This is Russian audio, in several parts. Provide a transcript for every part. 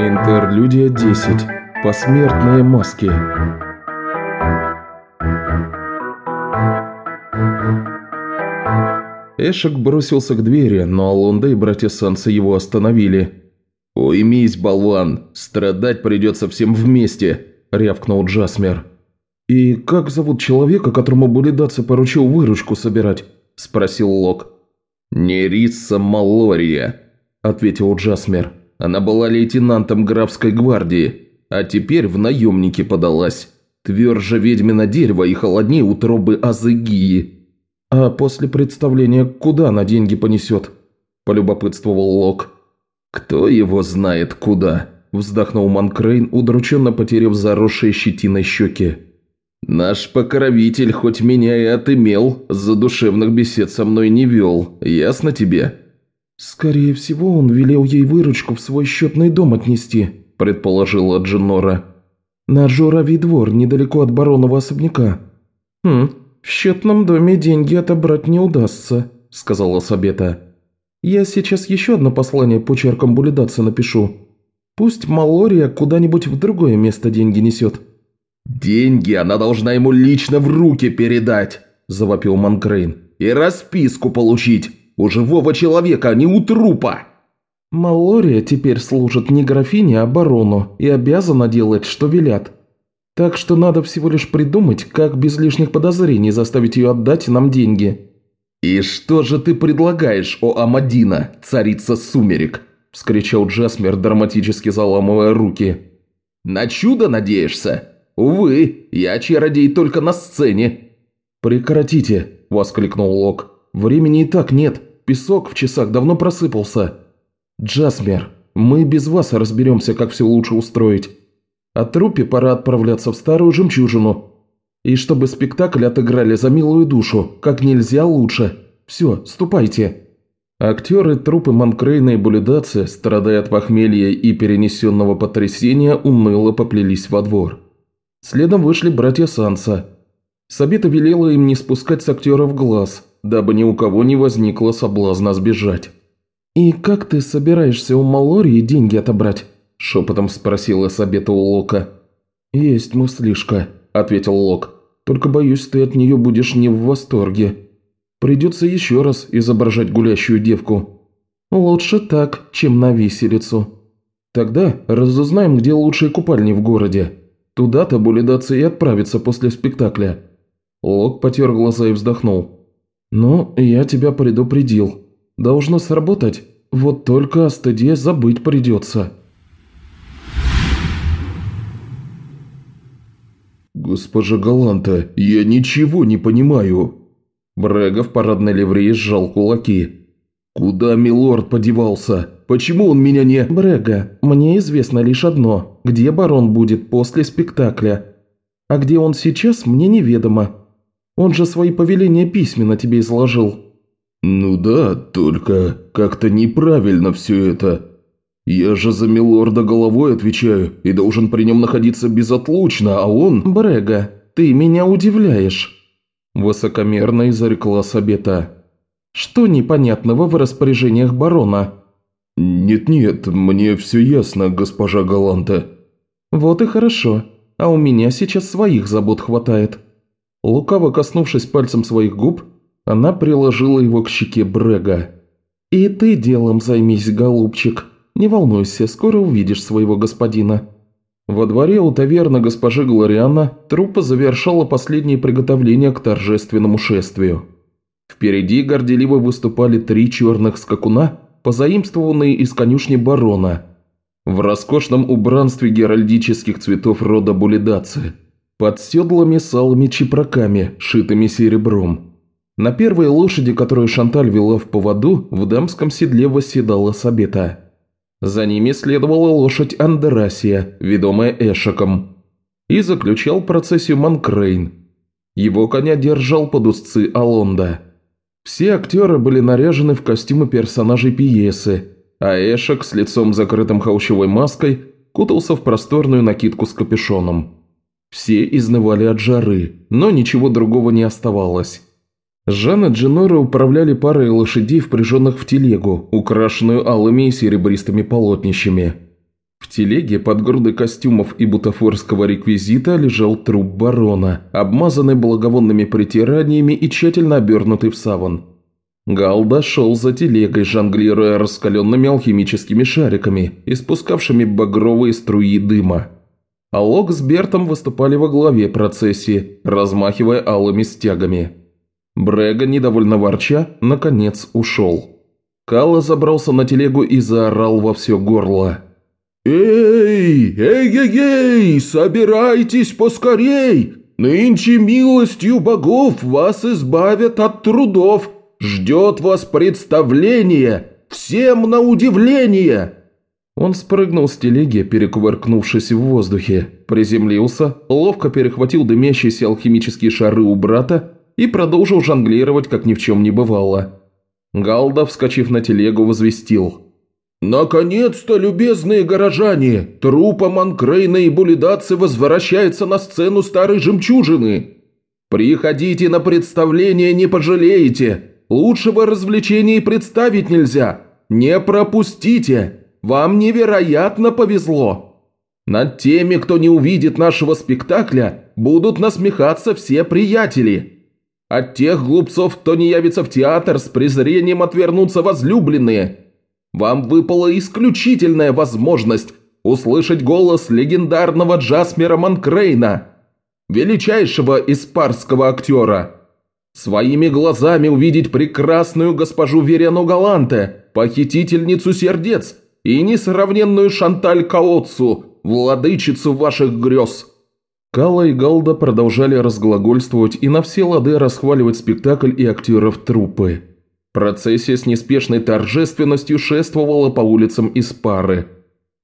Интерлюдия 10. Посмертные маски. Эшек бросился к двери, но Алонда и братья Санса его остановили. «Уймись, болван, страдать придется всем вместе», – рявкнул Джасмер. «И как зовут человека, которому Булидаться поручил выручку собирать?» – спросил Лок. «Нерисса Малория», – ответил Джасмер. Она была лейтенантом графской гвардии, а теперь в наемники подалась. Тверже ведьмина дерево и холоднее утробы Азыгии. «А после представления куда она деньги понесет?» – полюбопытствовал Лок. «Кто его знает куда?» – вздохнул Манкрейн, удрученно потеряв заросшие щетиной щеки. «Наш покровитель хоть меня и отымел, задушевных бесед со мной не вел, ясно тебе?» «Скорее всего, он велел ей выручку в свой счетный дом отнести», – предположила Дженора. «На Журавий двор, недалеко от баронова особняка». «Хм, в счетном доме деньги отобрать не удастся», – сказала Сабета. «Я сейчас еще одно послание почерком Булидаться напишу. Пусть Малория куда-нибудь в другое место деньги несет». «Деньги она должна ему лично в руки передать», – завопил Манкрейн. «И расписку получить». У живого человека, а не у трупа!» «Малория теперь служит не графине, а барону и обязана делать, что велят. Так что надо всего лишь придумать, как без лишних подозрений заставить ее отдать нам деньги». «И что же ты предлагаешь, о Амадина, царица сумерек?» – вскричал Джасмер, драматически заламывая руки. «На чудо надеешься? Увы, я чародей только на сцене». «Прекратите!» – воскликнул Лок. «Времени и так нет. Песок в часах давно просыпался. Джасмер, мы без вас разберемся, как все лучше устроить. А трупе пора отправляться в старую жемчужину. И чтобы спектакль отыграли за милую душу, как нельзя лучше. Все, ступайте». Актеры трупы Манкрейна и Булидации, страдая от похмелья и перенесенного потрясения, уныло поплелись во двор. Следом вышли братья Санса. Сабита велела им не спускать с актеров глаз, дабы ни у кого не возникло соблазна сбежать. «И как ты собираешься у Малории деньги отобрать?» – шепотом спросила Сабета у Лока. «Есть мыслишка», – ответил Лок. «Только боюсь, ты от нее будешь не в восторге. Придется еще раз изображать гулящую девку. Лучше так, чем на виселицу. Тогда разузнаем, где лучшие купальни в городе. Туда-то Булидаться и отправится после спектакля». Лок потер глаза и вздохнул. «Ну, я тебя предупредил. Должно сработать. Вот только о стыде забыть придется». «Госпожа Галанта, я ничего не понимаю». Брега в парадной ливреи сжал кулаки. «Куда милорд подевался? Почему он меня не...» «Брега, мне известно лишь одно. Где барон будет после спектакля. А где он сейчас, мне неведомо. Он же свои повеления письменно тебе изложил». «Ну да, только как-то неправильно все это. Я же за милорда головой отвечаю и должен при нем находиться безотлучно, а он...» «Брега, ты меня удивляешь», – высокомерно изрекла Сабета. «Что непонятного в распоряжениях барона?» «Нет-нет, мне все ясно, госпожа Галанта». «Вот и хорошо, а у меня сейчас своих забот хватает». Лукаво коснувшись пальцем своих губ, она приложила его к щеке Брега. «И ты делом займись, голубчик. Не волнуйся, скоро увидишь своего господина». Во дворе у таверны госпожи Глориана труппа завершала последние приготовления к торжественному шествию. Впереди горделиво выступали три черных скакуна, позаимствованные из конюшни барона, в роскошном убранстве геральдических цветов рода Булидации – под седлами с алыми чепраками, шитыми серебром. На первой лошади, которую Шанталь вела в поводу, в дамском седле восседала Сабета. За ними следовала лошадь Андерасия, ведомая Эшеком. И заключал процессию Манкрейн. Его коня держал под узцы Алонда. Все актеры были наряжены в костюмы персонажей пьесы, а Эшек с лицом закрытым холщевой маской кутался в просторную накидку с капюшоном. Все изнывали от жары, но ничего другого не оставалось. Жан и Дженора управляли парой лошадей, впряженных в телегу, украшенную алыми и серебристыми полотнищами. В телеге под грудой костюмов и бутафорского реквизита лежал труп барона, обмазанный благовонными притираниями и тщательно обернутый в саван. Галда шел за телегой, жонглируя раскаленными алхимическими шариками, испускавшими багровые струи дыма. А Лок с Бертом выступали во главе процессии, размахивая алыми стягами. Брега, недовольно ворча, наконец ушел. Калла забрался на телегу и заорал во все горло. «Эй, эй-эй-эй, собирайтесь поскорей! Нынче милостью богов вас избавят от трудов!» Ждет вас представление! Всем на удивление!» Он спрыгнул с телеги, перекувыркнувшись в воздухе, приземлился, ловко перехватил дымящиеся алхимические шары у брата и продолжил жонглировать, как ни в чем не бывало. Галда, вскочив на телегу, возвестил. «Наконец-то, любезные горожане, трупа Манкрейна и Булидацы возвращается на сцену старой жемчужины. Приходите на представление, не пожалеете. Лучшего развлечения и представить нельзя. Не пропустите. Вам невероятно повезло. Над теми, кто не увидит нашего спектакля, будут насмехаться все приятели. От тех глупцов, кто не явится в театр, с презрением отвернутся возлюбленные. Вам выпала исключительная возможность услышать голос легендарного Джасмера Манкрейна, величайшего испарского актера. Своими глазами увидеть прекрасную госпожу Верену Галанте, похитительницу сердец, и несравненную Шанталь Каотсу, владычицу ваших грез». Кала и Галда продолжали разглагольствовать и на все лады расхваливать спектакль и актеров труппы. Процессия с неспешной торжественностью шествовала по улицам из пары.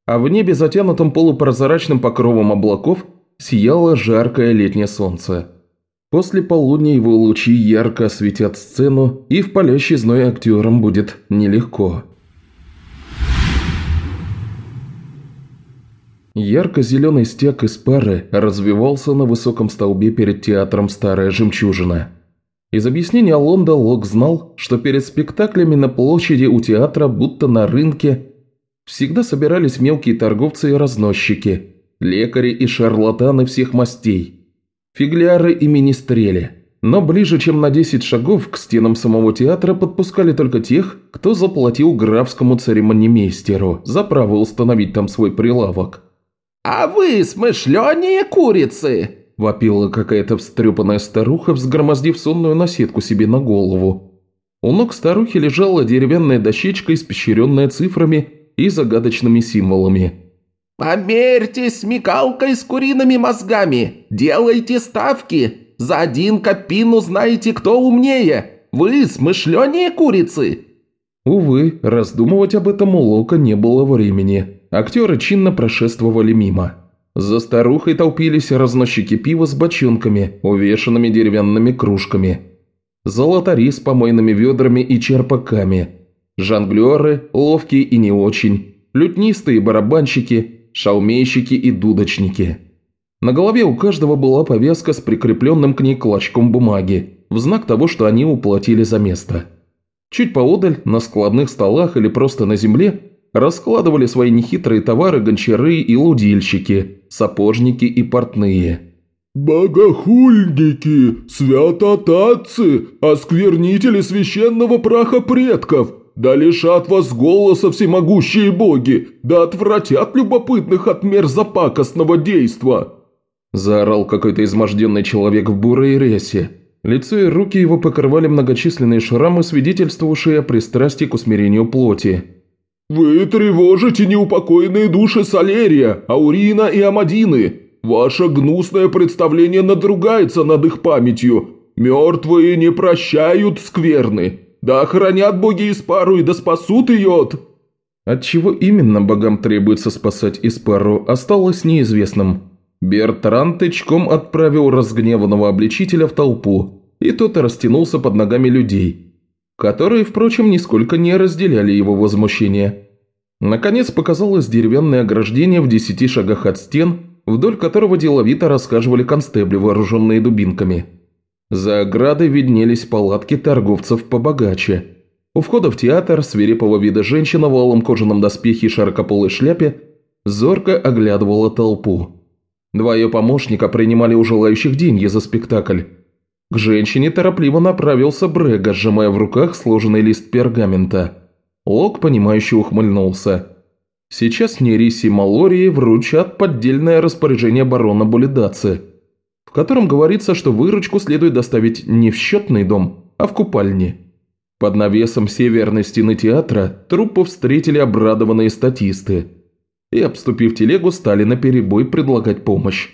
А в небе, затянутом полупрозрачным покровом облаков, сияло жаркое летнее солнце. После полудня его лучи ярко осветят сцену, и в палящий зной актерам будет нелегко. Ярко-зеленый стяг из пары развивался на высоком столбе перед театром «Старая жемчужина». Из объяснения Лонда Лок знал, что перед спектаклями на площади у театра, будто на рынке, всегда собирались мелкие торговцы и разносчики, лекари и шарлатаны всех мастей – фигляры и министрели. Но ближе, чем на 10 шагов к стенам самого театра подпускали только тех, кто заплатил графскому церемонимейстеру за право установить там свой прилавок. «А вы смышленые курицы!» – вопила какая-то встрепанная старуха, взгромоздив сонную наседку себе на голову. У ног старухи лежала деревянная дощечка, испещренная цифрами и загадочными символами – «Померьтесь смекалкой с куриными мозгами! Делайте ставки! За один копину знаете, кто умнее! Вы смышленнее курицы!» Увы, раздумывать об этом у Лока не было времени. Актеры чинно прошествовали мимо. За старухой толпились разносчики пива с бочонками, увешанными деревянными кружками. Золотари с помойными ведрами и черпаками. Жонглеры, ловкие и не очень. Лютнистые барабанщики, шаумейщики и дудочники. На голове у каждого была повязка с прикрепленным к ней клочком бумаги, в знак того, что они уплатили за место. Чуть поодаль, на складных столах или просто на земле, раскладывали свои нехитрые товары гончары и лудильщики, сапожники и портные. «Богохульники, святотатцы, осквернители священного праха предков, да лишат вас голоса всемогущие боги, да отвратят любопытных от мерзопакостного действа!» Заорал какой-то изможденный человек в бурой рясе. Лицо и руки его покрывали многочисленные шрамы, свидетельствовавшие о пристрастии к усмирению плоти. «Вы тревожите неупокоенные души Салерия, Аурина и Амадины. Ваше гнусное представление надругается над их памятью. Мертвые не прощают скверны. Да охранят боги Испару и да спасут ее от...» От чего именно богам требуется спасать Испару, осталось неизвестным. Бертран тычком отправил разгневанного обличителя в толпу, и тот растянулся под ногами людей, которые, впрочем, нисколько не разделяли его возмущение. Наконец показалось деревянное ограждение в десяти шагах от стен, вдоль которого деловито рассказывали констебли, вооруженные дубинками. За оградой виднелись палатки торговцев побогаче. У входа в театр свирепого вида женщина в алом кожаном доспехе и широкополой шляпе зорко оглядывала толпу. Два ее помощника принимали у желающих деньги за спектакль. К женщине торопливо направился Брега, сжимая в руках сложенный лист пергамента. Лок, понимающе ухмыльнулся. Сейчас Нериси Малории вручат поддельное распоряжение барона Булидаци, в котором говорится, что выручку следует доставить не в счетный дом, а в купальне. Под навесом северной стены театра труппу встретили обрадованные статисты и, обступив телегу, стали наперебой предлагать помощь.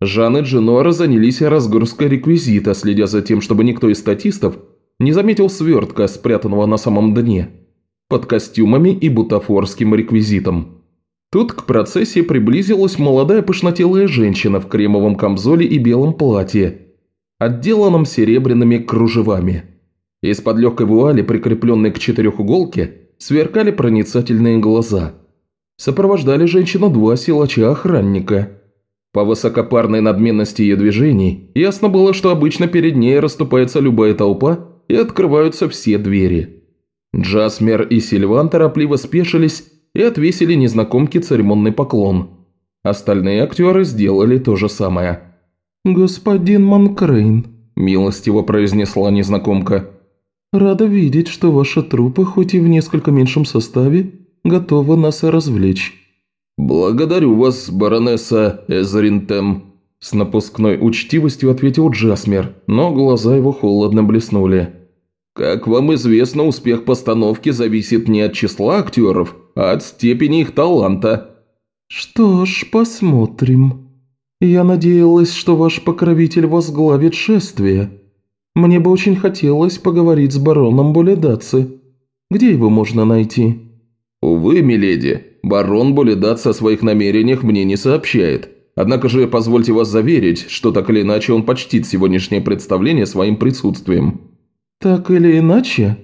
Жан и Дженуара занялись разгрузкой реквизита, следя за тем, чтобы никто из статистов не заметил свертка, спрятанного на самом дне под костюмами и бутафорским реквизитом. Тут к процессии приблизилась молодая пышнотелая женщина в кремовом камзоле и белом платье, отделанном серебряными кружевами. Из-под легкой вуали, прикрепленной к четырехуголке, сверкали проницательные глаза. Сопровождали женщину два силача-охранника. По высокопарной надменности ее движений ясно было, что обычно перед ней расступается любая толпа и открываются все двери. Джасмер и Сильван торопливо спешились и отвесили незнакомке церемонный поклон. Остальные актеры сделали то же самое. «Господин Манкрейн», – милостиво произнесла незнакомка, – «рада видеть, что ваша труппа, хоть и в несколько меньшем составе, готова нас развлечь». «Благодарю вас, баронесса Эзринтем», – с напускной учтивостью ответил Джасмер, но глаза его холодно блеснули. Как вам известно, успех постановки зависит не от числа актеров, а от степени их таланта. Что ж, посмотрим. Я надеялась, что ваш покровитель возглавит шествие. Мне бы очень хотелось поговорить с бароном Буледаци. Где его можно найти? Увы, миледи, барон Буледац о своих намерениях мне не сообщает. Однако же позвольте вас заверить, что так или иначе он почтит сегодняшнее представление своим присутствием. «Так или иначе?»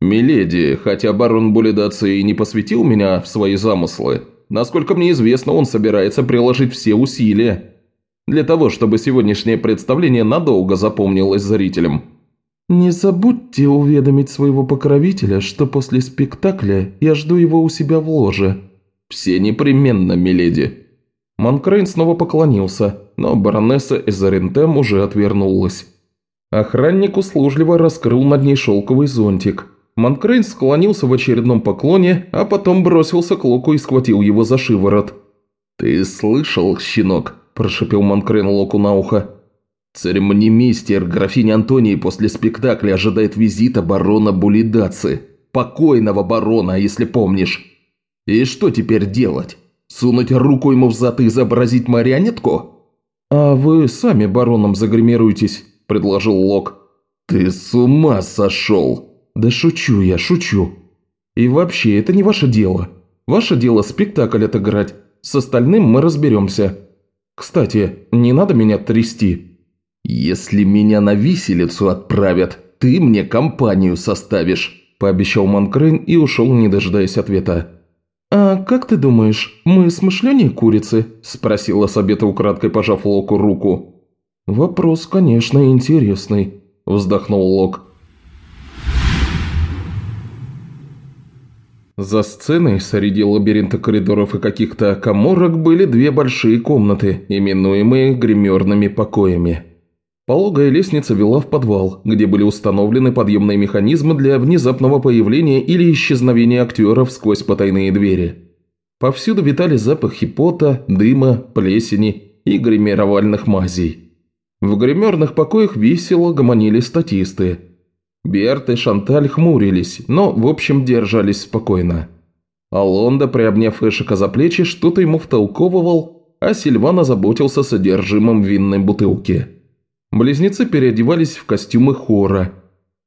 «Миледи, хотя барон Булидаци и не посвятил меня в свои замыслы, насколько мне известно, он собирается приложить все усилия для того, чтобы сегодняшнее представление надолго запомнилось зрителям». «Не забудьте уведомить своего покровителя, что после спектакля я жду его у себя в ложе». «Все непременно, миледи». Манкрейн снова поклонился, но баронесса Эзарентем уже отвернулась. Охранник услужливо раскрыл над ней шелковый зонтик. Манкрейн склонился в очередном поклоне, а потом бросился к Локу и схватил его за шиворот. «Ты слышал, щенок?» – прошепел Манкрейн Локу на ухо. «Церемонимейстер графини Антонии после спектакля ожидает визита барона Булидаци. Покойного барона, если помнишь. И что теперь делать? Сунуть руку ему в зад и изобразить марионетку?» «А вы сами бароном загримируетесь», предложил Лок. «Ты с ума сошел!» «Да шучу я, шучу. И вообще, это не ваше дело. Ваше дело спектакль отыграть. С остальным мы разберемся. Кстати, не надо меня трясти». «Если меня на виселицу отправят, ты мне компанию составишь», – пообещал Манкрейн и ушел, не дожидаясь ответа. «А как ты думаешь, мы смышленнее курицы?» – спросила Сабета украдкой, пожав Локу руку. «Вопрос, конечно, интересный», – вздохнул Лок. За сценой среди лабиринта коридоров и каких-то коморок были две большие комнаты, именуемые гримерными покоями. Пологая лестница вела в подвал, где были установлены подъемные механизмы для внезапного появления или исчезновения актеров сквозь потайные двери. Повсюду витали запахи пота, дыма, плесени и гримировальных мазей. В гримерных покоях весело гомонили статисты. Берт и Шанталь хмурились, но, в общем, держались спокойно. Алонда, приобняв Эшика за плечи, что-то ему втолковывал, а Сильван озаботился содержимым винной бутылки. Близнецы переодевались в костюмы хора.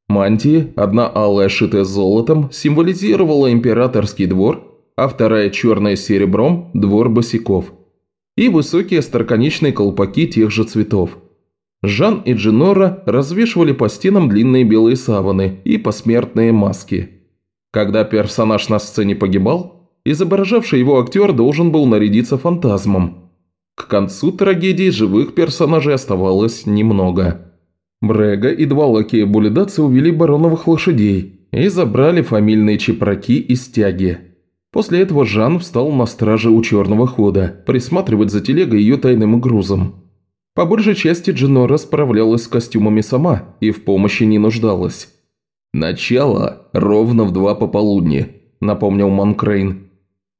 Мантии, одна алая, шитая золотом, символизировала императорский двор, а вторая черная с серебром – двор босиков. И высокие остроконечные колпаки тех же цветов – Жан и Джинора развешивали по стенам длинные белые саваны и посмертные маски. Когда персонаж на сцене погибал, изображавший его актер должен был нарядиться фантазмом. К концу трагедии живых персонажей оставалось немного. Брега и два лакея Булидаца увели бароновых лошадей и забрали фамильные чепраки и стяги. После этого Жан встал на страже у черного хода, присматривать за телегой ее тайным грузом. По большей части Дженора справлялась с костюмами сама и в помощи не нуждалась. «Начало ровно в два пополудни», – напомнил Монкрейн.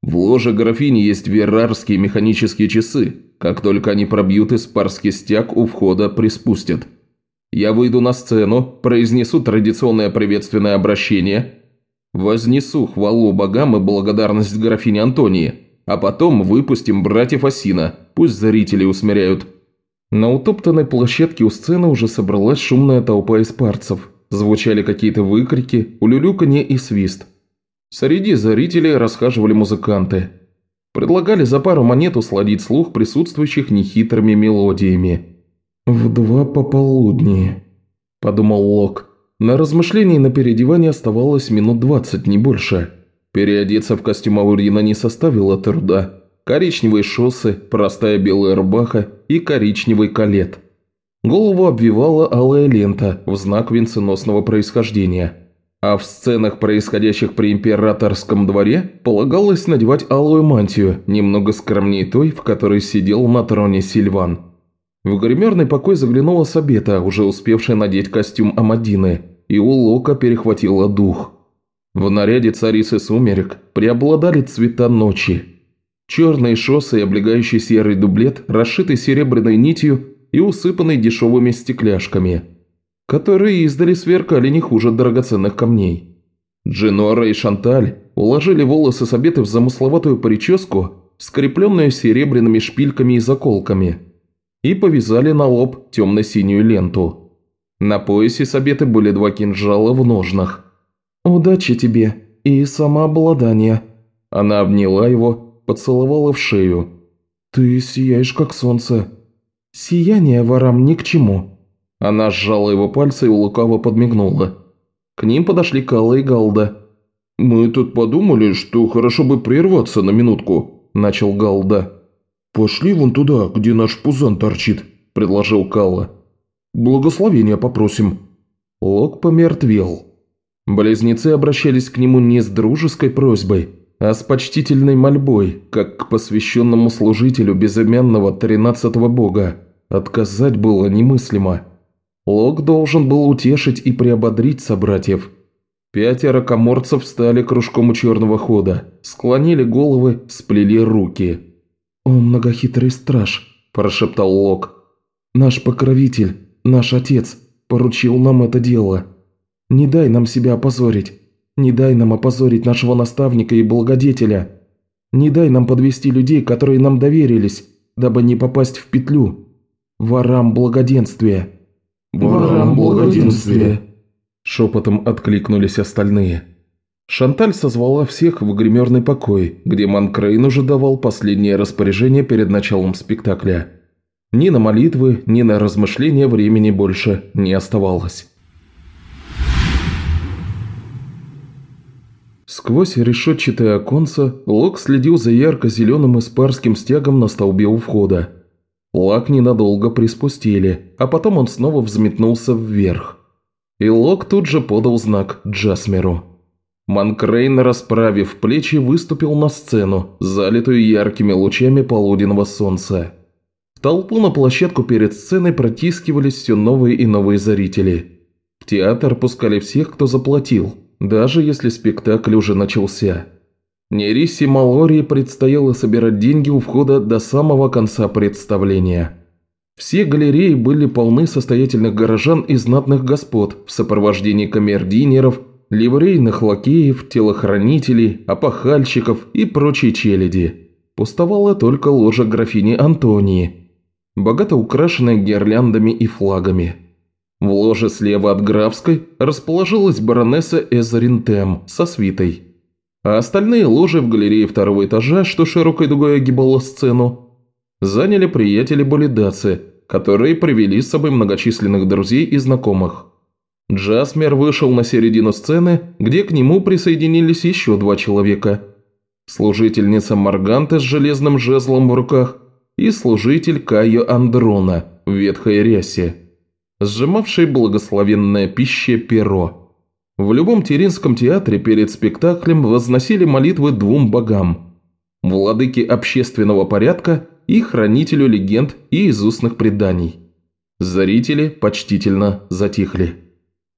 «В ложе графини есть верарские механические часы. Как только они пробьют испарский стяг, у входа приспустят. Я выйду на сцену, произнесу традиционное приветственное обращение, вознесу хвалу богам и благодарность графине Антонии, а потом выпустим братьев Осина, пусть зрители усмиряют». На утоптанной площадке у сцены уже собралась шумная толпа испарцев. Звучали какие-то выкрики, улюлюканье и свист. Среди зрителей расхаживали музыканты. Предлагали за пару монет усладить слух присутствующих нехитрыми мелодиями. «В два пополудни», – подумал Лок. На размышление и на переодевание оставалось минут двадцать, не больше. Переодеться в костюм Аурина не составило труда. Коричневые шоссы, простая белая рубаха и коричневый калет. Голову обвивала алая лента в знак венценосного происхождения. А в сценах, происходящих при императорском дворе, полагалось надевать алую мантию, немного скромнее той, в которой сидел на троне Сильван. В гримерный покой заглянула Сабета, уже успевшая надеть костюм Амадины, и у Лока перехватила дух. В наряде царицы сумерек преобладали цвета ночи. Черные шоссы и облегающий серый дублет, расшитый серебряной нитью и усыпанный дешевыми стекляшками, которые издали сверкали не хуже драгоценных камней. Джинора и Шанталь уложили волосы Сабеты в замысловатую прическу, скрепленную серебряными шпильками и заколками – и повязали на лоб темно-синюю ленту. На поясе Сабеты были два кинжала в ножнах. «Удачи тебе и самообладания». Она обняла его, поцеловала в шею. «Ты сияешь, как солнце». «Сияние ворам ни к чему». Она сжала его пальцы и лукаво подмигнула. К ним подошли Калла и Галда. «Мы тут подумали, что хорошо бы прерваться на минутку», – начал Галда. «Пошли вон туда, где наш пузан торчит», – предложил Калла. «Благословения попросим». Лок помертвел. Близнецы обращались к нему не с дружеской просьбой, а с почтительной мольбой, как к посвященному служителю безымянного тринадцатого бога. Отказать было немыслимо. Лок должен был утешить и приободрить собратьев. Пятеро коморцев встали кружком у черного хода, склонили головы, сплели руки – «О, многохитрый страж», – прошептал Лок. «Наш покровитель, наш отец, поручил нам это дело. Не дай нам себя опозорить. Не дай нам опозорить нашего наставника и благодетеля. Не дай нам подвести людей, которые нам доверились, дабы не попасть в петлю. Ворам благоденствия». «Ворам благоденствия», – шепотом откликнулись остальные. Шанталь созвала всех в гримерный покой, где Манкрейн уже давал последнее распоряжение перед началом спектакля. Ни на молитвы, ни на размышления времени больше не оставалось. Сквозь решетчатое оконце Лок следил за ярко-зеленым испарским стягом на столбе у входа. Лак ненадолго приспустили, а потом он снова взметнулся вверх. И Лок тут же подал знак Джасмеру. Манкрейн, расправив плечи, выступил на сцену, залитую яркими лучами полуденного солнца. В толпу на площадку перед сценой протискивались все новые и новые зрители. В театр пускали всех, кто заплатил, даже если спектакль уже начался. Нерисе Малории предстояло собирать деньги у входа до самого конца представления. Все галереи были полны состоятельных горожан и знатных господ в сопровождении камердинеров ливрейных лакеев, телохранителей, опахальщиков и прочей челяди. Пустовала только ложа графини Антонии, богато украшенная гирляндами и флагами. В ложе слева от графской расположилась баронесса Эзаринтем со свитой. А остальные ложи в галерее второго этажа, что широкой дугой огибала сцену, заняли приятели Болидацы, которые привели с собой многочисленных друзей и знакомых. Джасмер вышел на середину сцены, где к нему присоединились еще два человека. Служительница Марганта с железным жезлом в руках и служитель Кайо Андрона в ветхой рясе, сжимавший благословенное пище перо. В любом Теринском театре перед спектаклем возносили молитвы двум богам – владыке общественного порядка и хранителю легенд и из устных преданий. Зрители почтительно затихли.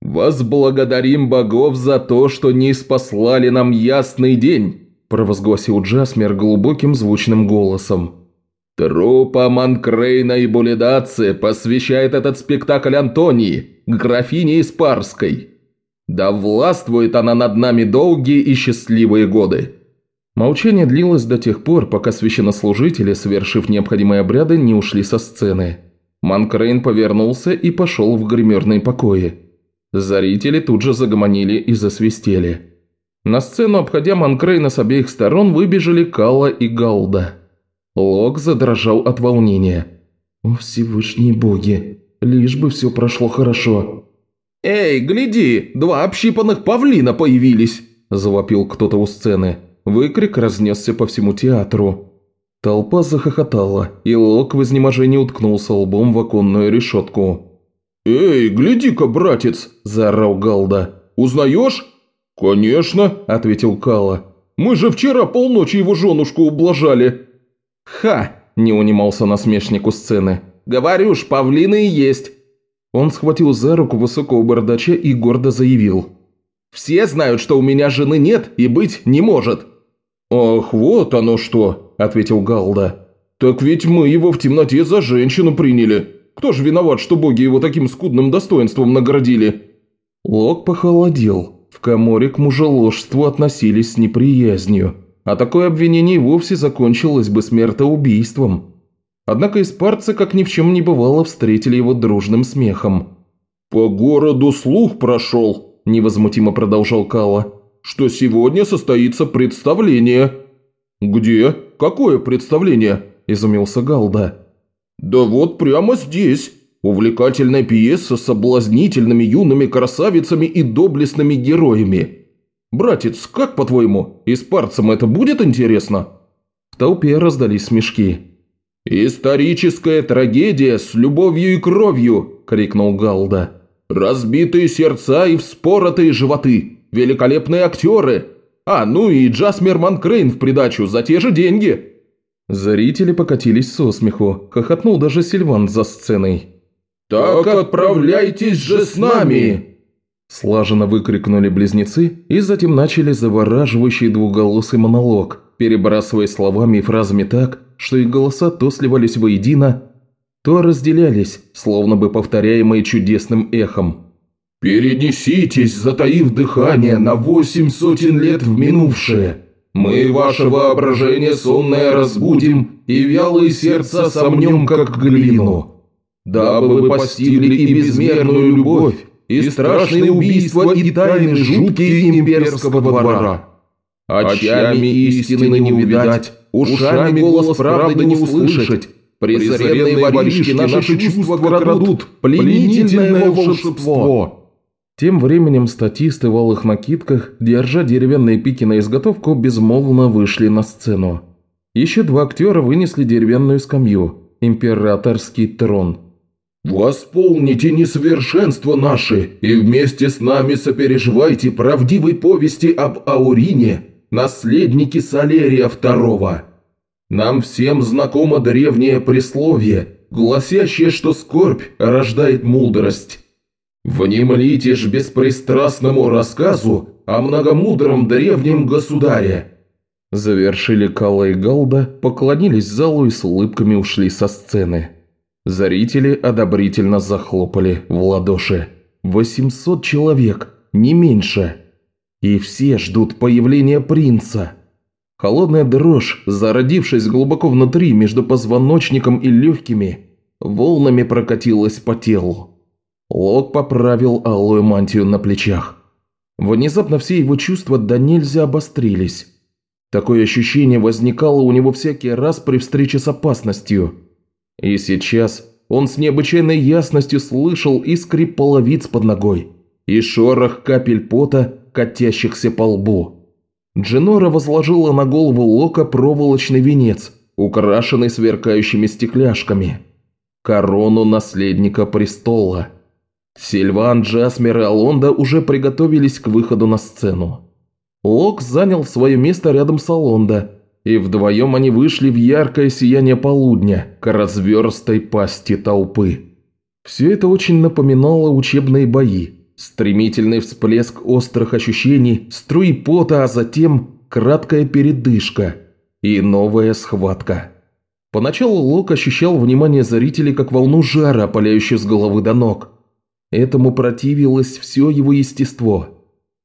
«Возблагодарим богов за то, что не спаслали нам ясный день», – провозгласил Джасмер глубоким звучным голосом. «Трупа Манкрейна и Буледаци посвящает этот спектакль Антонии, графине Испарской. Да властвует она над нами долгие и счастливые годы». Молчание длилось до тех пор, пока священнослужители, совершив необходимые обряды, не ушли со сцены. Манкрейн повернулся и пошел в гримерные покои. Зрители тут же загомонили и засвистели. На сцену, обходя Манкрейна с обеих сторон, выбежали Кала и Галда. Лок задрожал от волнения. «О, Всевышние боги! Лишь бы все прошло хорошо!» «Эй, гляди! Два общипанных павлина появились!» – завопил кто-то у сцены. Выкрик разнесся по всему театру. Толпа захохотала, и Лок в изнеможении уткнулся лбом в оконную решетку. «Эй, гляди-ка, братец!» – заорал Галда. «Узнаешь?» «Конечно!» – ответил Кала. «Мы же вчера полночи его женушку ублажали!» «Ха!» – не унимался насмешник у сцены. «Говорю ж, павлины и есть!» Он схватил за руку высокого бардача и гордо заявил. «Все знают, что у меня жены нет и быть не может!» «Ах, вот оно что!» – ответил Галда. «Так ведь мы его в темноте за женщину приняли. Кто же виноват, что боги его таким скудным достоинством наградили?» Лок похолодел. В коморе к мужеложству относились с неприязнью а такое обвинение вовсе закончилось бы смертоубийством. Однако испарцы, как ни в чем не бывало, встретили его дружным смехом. «По городу слух прошел», – невозмутимо продолжал Кала, – «что сегодня состоится представление». «Где? Какое представление?» – изумился Галда. «Да вот прямо здесь. Увлекательная пьеса с соблазнительными юными красавицами и доблестными героями». «Братец, как по-твоему, испарцам это будет интересно?» В толпе раздались смешки. «Историческая трагедия с любовью и кровью!» – крикнул Галда. «Разбитые сердца и вспоротые животы! Великолепные актеры! А, ну и Джасмер Манкрейн в придачу за те же деньги!» Зрители покатились со смеху, хохотнул даже Сильван за сценой. «Так отправляйтесь же с нами!» Слаженно выкрикнули близнецы и затем начали завораживающий двуголосый монолог, перебрасывая словами и фразами так, что их голоса то сливались воедино, то разделялись, словно бы повторяемые чудесным эхом. «Перенеситесь, затаив дыхание, на восемь сотен лет в минувшее. Мы ваше воображение сонное разбудим и вялые сердца сомнем, как глину. Дабы вы постигли и безмерную любовь, и страшные убийства и тайны жуткие имперского двора. Очами истины не увидать, ушами голос правды не услышать, презренные воришки наши чувства крадут, пленительное волшебство». Тем временем статисты в алых накидках, держа деревянные пики на изготовку, безмолвно вышли на сцену. Еще два актера вынесли деревянную скамью – императорский трон – «Восполните несовершенство наши и вместе с нами сопереживайте правдивой повести об Аурине, наследнике Салерия II. Нам всем знакомо древнее присловие, гласящее, что скорбь рождает мудрость. Внемлите ж беспристрастному рассказу о многомудром древнем государе». Завершили Калла и Галда, поклонились залу и с улыбками ушли со сцены. Зрители одобрительно захлопали в ладоши. 800 человек, не меньше. И все ждут появления принца. Холодная дрожь, зародившись глубоко внутри между позвоночником и легкими, волнами прокатилась по телу. Лок поправил алую мантию на плечах. Внезапно все его чувства до нельзя обострились. Такое ощущение возникало у него всякий раз при встрече с опасностью – и сейчас он с необычайной ясностью слышал и скрип половиц под ногой, и шорох капель пота, катящихся по лбу. Дженора возложила на голову Лока проволочный венец, украшенный сверкающими стекляшками. Корону наследника престола. Сильван, Джасмер и Алонда уже приготовились к выходу на сцену. Лок занял свое место рядом с Алонда, и вдвоем они вышли в яркое сияние полудня к разверстой пасти толпы. Все это очень напоминало учебные бои. Стремительный всплеск острых ощущений, струи пота, а затем краткая передышка и новая схватка. Поначалу Лок ощущал внимание зрителей как волну жара, опаляющую с головы до ног. Этому противилось все его естество.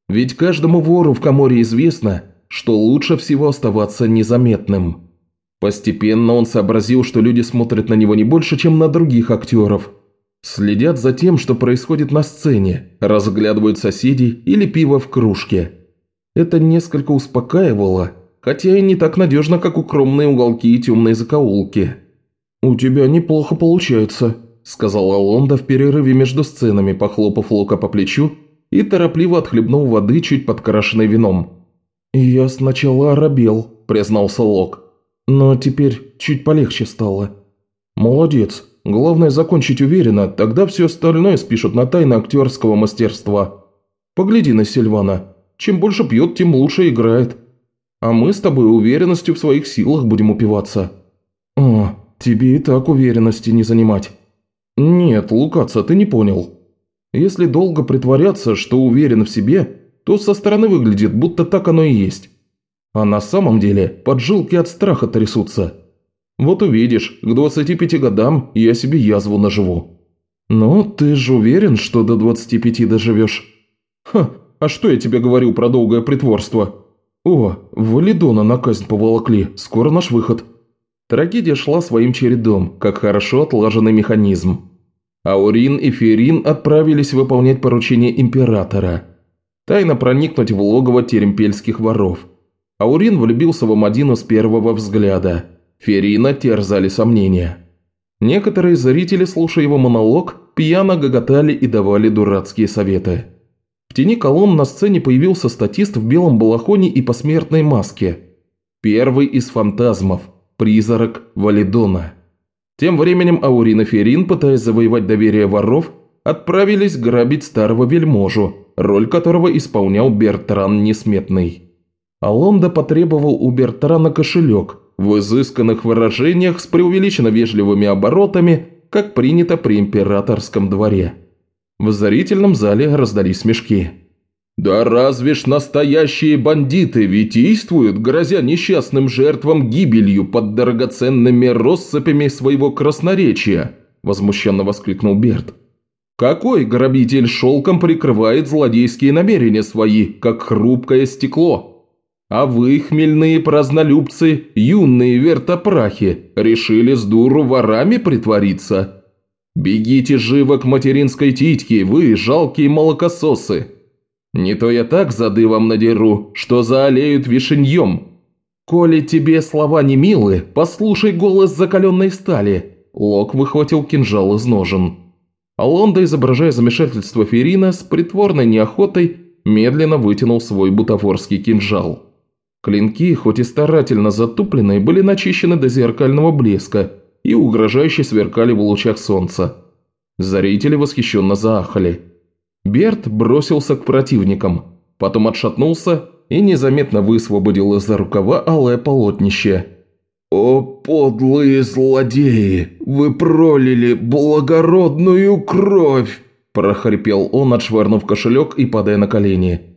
Ведь каждому вору в Каморе известно, что лучше всего оставаться незаметным. Постепенно он сообразил, что люди смотрят на него не больше, чем на других актеров. Следят за тем, что происходит на сцене, разглядывают соседей или пиво в кружке. Это несколько успокаивало хотя и не так надежно, как укромные уголки и темные закоулки. «У тебя неплохо получается», – сказала Лонда в перерыве между сценами, похлопав Лока по плечу и торопливо отхлебнул воды, чуть подкрашенной вином. «Я сначала оробел», – признался Лок. «Но теперь чуть полегче стало». «Молодец. Главное закончить уверенно, тогда все остальное спишут на тайны актерского мастерства. Погляди на Сильвана. Чем больше пьет, тем лучше играет». А мы с тобой уверенностью в своих силах будем упиваться». «О, тебе и так уверенности не занимать». «Нет, Лукаца, ты не понял. Если долго притворяться, что уверен в себе, то со стороны выглядит, будто так оно и есть. А на самом деле поджилки от страха трясутся. Вот увидишь, к 25 годам я себе язву наживу». «Ну, ты же уверен, что до 25 доживешь?» «Ха, а что я тебе говорю про долгое притворство?» «О, Валидона на казнь поволокли, скоро наш выход». Трагедия шла своим чередом, как хорошо отлаженный механизм. Аурин и Ферин отправились выполнять поручение Императора. Тайно проникнуть в логово теремпельских воров. Аурин влюбился в Амадину с первого взгляда. Ферина терзали сомнения. Некоторые зрители, слушая его монолог, пьяно гоготали и давали дурацкие советы. В тени колонн на сцене появился статист в белом балахоне и посмертной маске. Первый из фантазмов – призрак Валидона. Тем временем Аурин и Ферин, пытаясь завоевать доверие воров, отправились грабить старого вельможу, роль которого исполнял Бертран Несметный. Алонда потребовал у Бертрана кошелек в изысканных выражениях с преувеличенно вежливыми оборотами, как принято при императорском дворе. В зрительном зале раздались смешки. «Да разве ж настоящие бандиты витийствуют, грозя несчастным жертвам гибелью под драгоценными россыпями своего красноречия?» – возмущенно воскликнул Берт. «Какой грабитель шелком прикрывает злодейские намерения свои, как хрупкое стекло? А вы, хмельные празднолюбцы, юные вертопрахи, решили с дуру ворами притвориться?» Бегите живо к материнской титьке, вы, жалкие молокососы. Не то я так зады вам надеру, что заолеют вишеньем. Коли тебе слова не милы, послушай голос закаленной стали. Лок выхватил кинжал из ножен. Алонда, изображая замешательство Ферина, с притворной неохотой медленно вытянул свой бутафорский кинжал. Клинки, хоть и старательно затупленные, были начищены до зеркального блеска – и угрожающе сверкали в лучах солнца. Зрители восхищенно заахали. Берт бросился к противникам, потом отшатнулся и незаметно высвободил из-за рукава алое полотнище. «О, подлые злодеи! Вы пролили благородную кровь!» – прохрипел он, отшвырнув кошелек и падая на колени.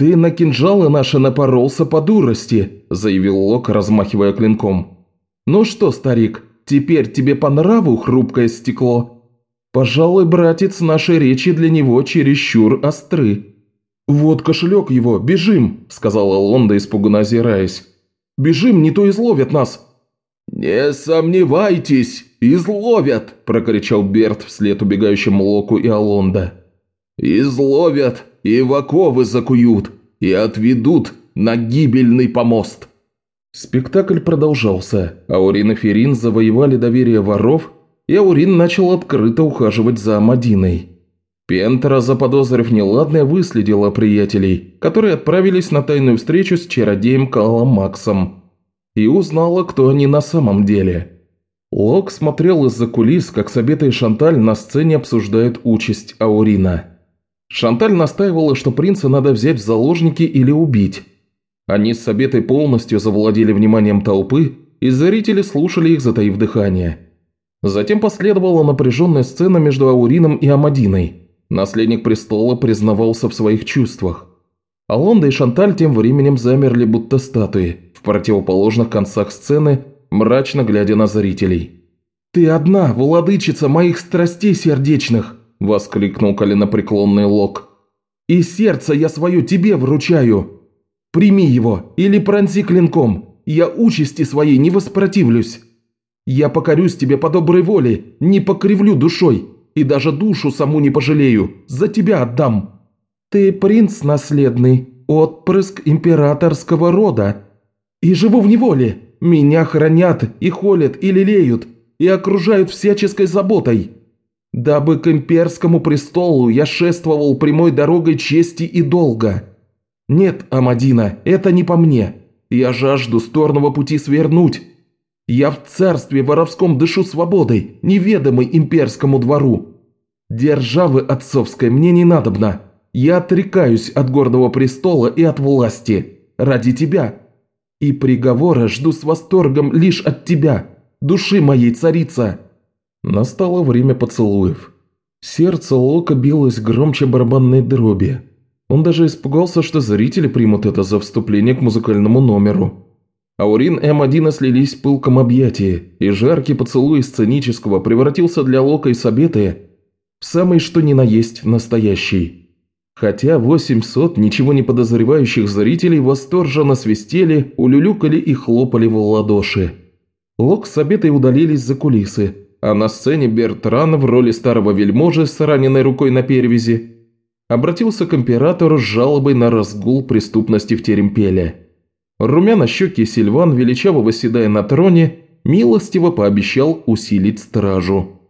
«Ты на кинжалы наши напоролся по дурости», – заявил Лок, размахивая клинком. «Ну что, старик, Теперь тебе по нраву хрупкое стекло? Пожалуй, братец, наши речи для него чересчур остры». «Вот кошелек его, бежим!» – сказала Лонда, испуганно озираясь. «Бежим, не то изловят нас!» «Не сомневайтесь, изловят!» – прокричал Берт вслед убегающему Локу и Алонда. «Изловят и в оковы закуют, и отведут на гибельный помост!» Спектакль продолжался. Аурин и Ферин завоевали доверие воров, и Аурин начал открыто ухаживать за Амадиной. Пентера, заподозрив неладное, выследила приятелей, которые отправились на тайную встречу с чародеем Калом Максом, и узнала, кто они на самом деле. Лок смотрел из-за кулис, как Сабета и Шанталь на сцене обсуждают участь Аурина. Шанталь настаивала, что принца надо взять в заложники или убить. Они с Сабетой полностью завладели вниманием толпы, и зрители слушали их, затаив дыхание. Затем последовала напряженная сцена между Аурином и Амадиной. Наследник престола признавался в своих чувствах. Алонда и Шанталь тем временем замерли, будто статуи, в противоположных концах сцены, мрачно глядя на зрителей. «Ты одна, владычица моих страстей сердечных!» – воскликнул коленопреклонный Лок. «И сердце я свое тебе вручаю! Прими его или пронзи клинком, я участи своей не воспротивлюсь!» Я покорюсь тебе по доброй воле, не покривлю душой, и даже душу саму не пожалею, за тебя отдам. Ты принц наследный, отпрыск императорского рода. И живу в неволе, меня хранят и холят и лелеют, и окружают всяческой заботой. Дабы к имперскому престолу я шествовал прямой дорогой чести и долга. Нет, Амадина, это не по мне. Я жажду сторного пути свернуть, я в царстве воровском дышу свободой, неведомой имперскому двору. Державы отцовской мне не надобно. Я отрекаюсь от гордого престола и от власти. Ради тебя. И приговора жду с восторгом лишь от тебя, души моей царица». Настало время поцелуев. Сердце Лока билось громче барабанной дроби. Он даже испугался, что зрители примут это за вступление к музыкальному номеру. Аурин и Амадина слились в пылком объятии, и жаркий поцелуй сценического превратился для Лока и Сабеты в самый что ни на есть настоящий. Хотя 800 ничего не подозревающих зрителей восторженно свистели, улюлюкали и хлопали в ладоши. Лок с Сабетой удалились за кулисы, а на сцене Бертран в роли старого вельможи с раненой рукой на перевязи обратился к императору с жалобой на разгул преступности в Теремпеле. Румяно-щекий Сильван, величаво восседая на троне, милостиво пообещал усилить стражу.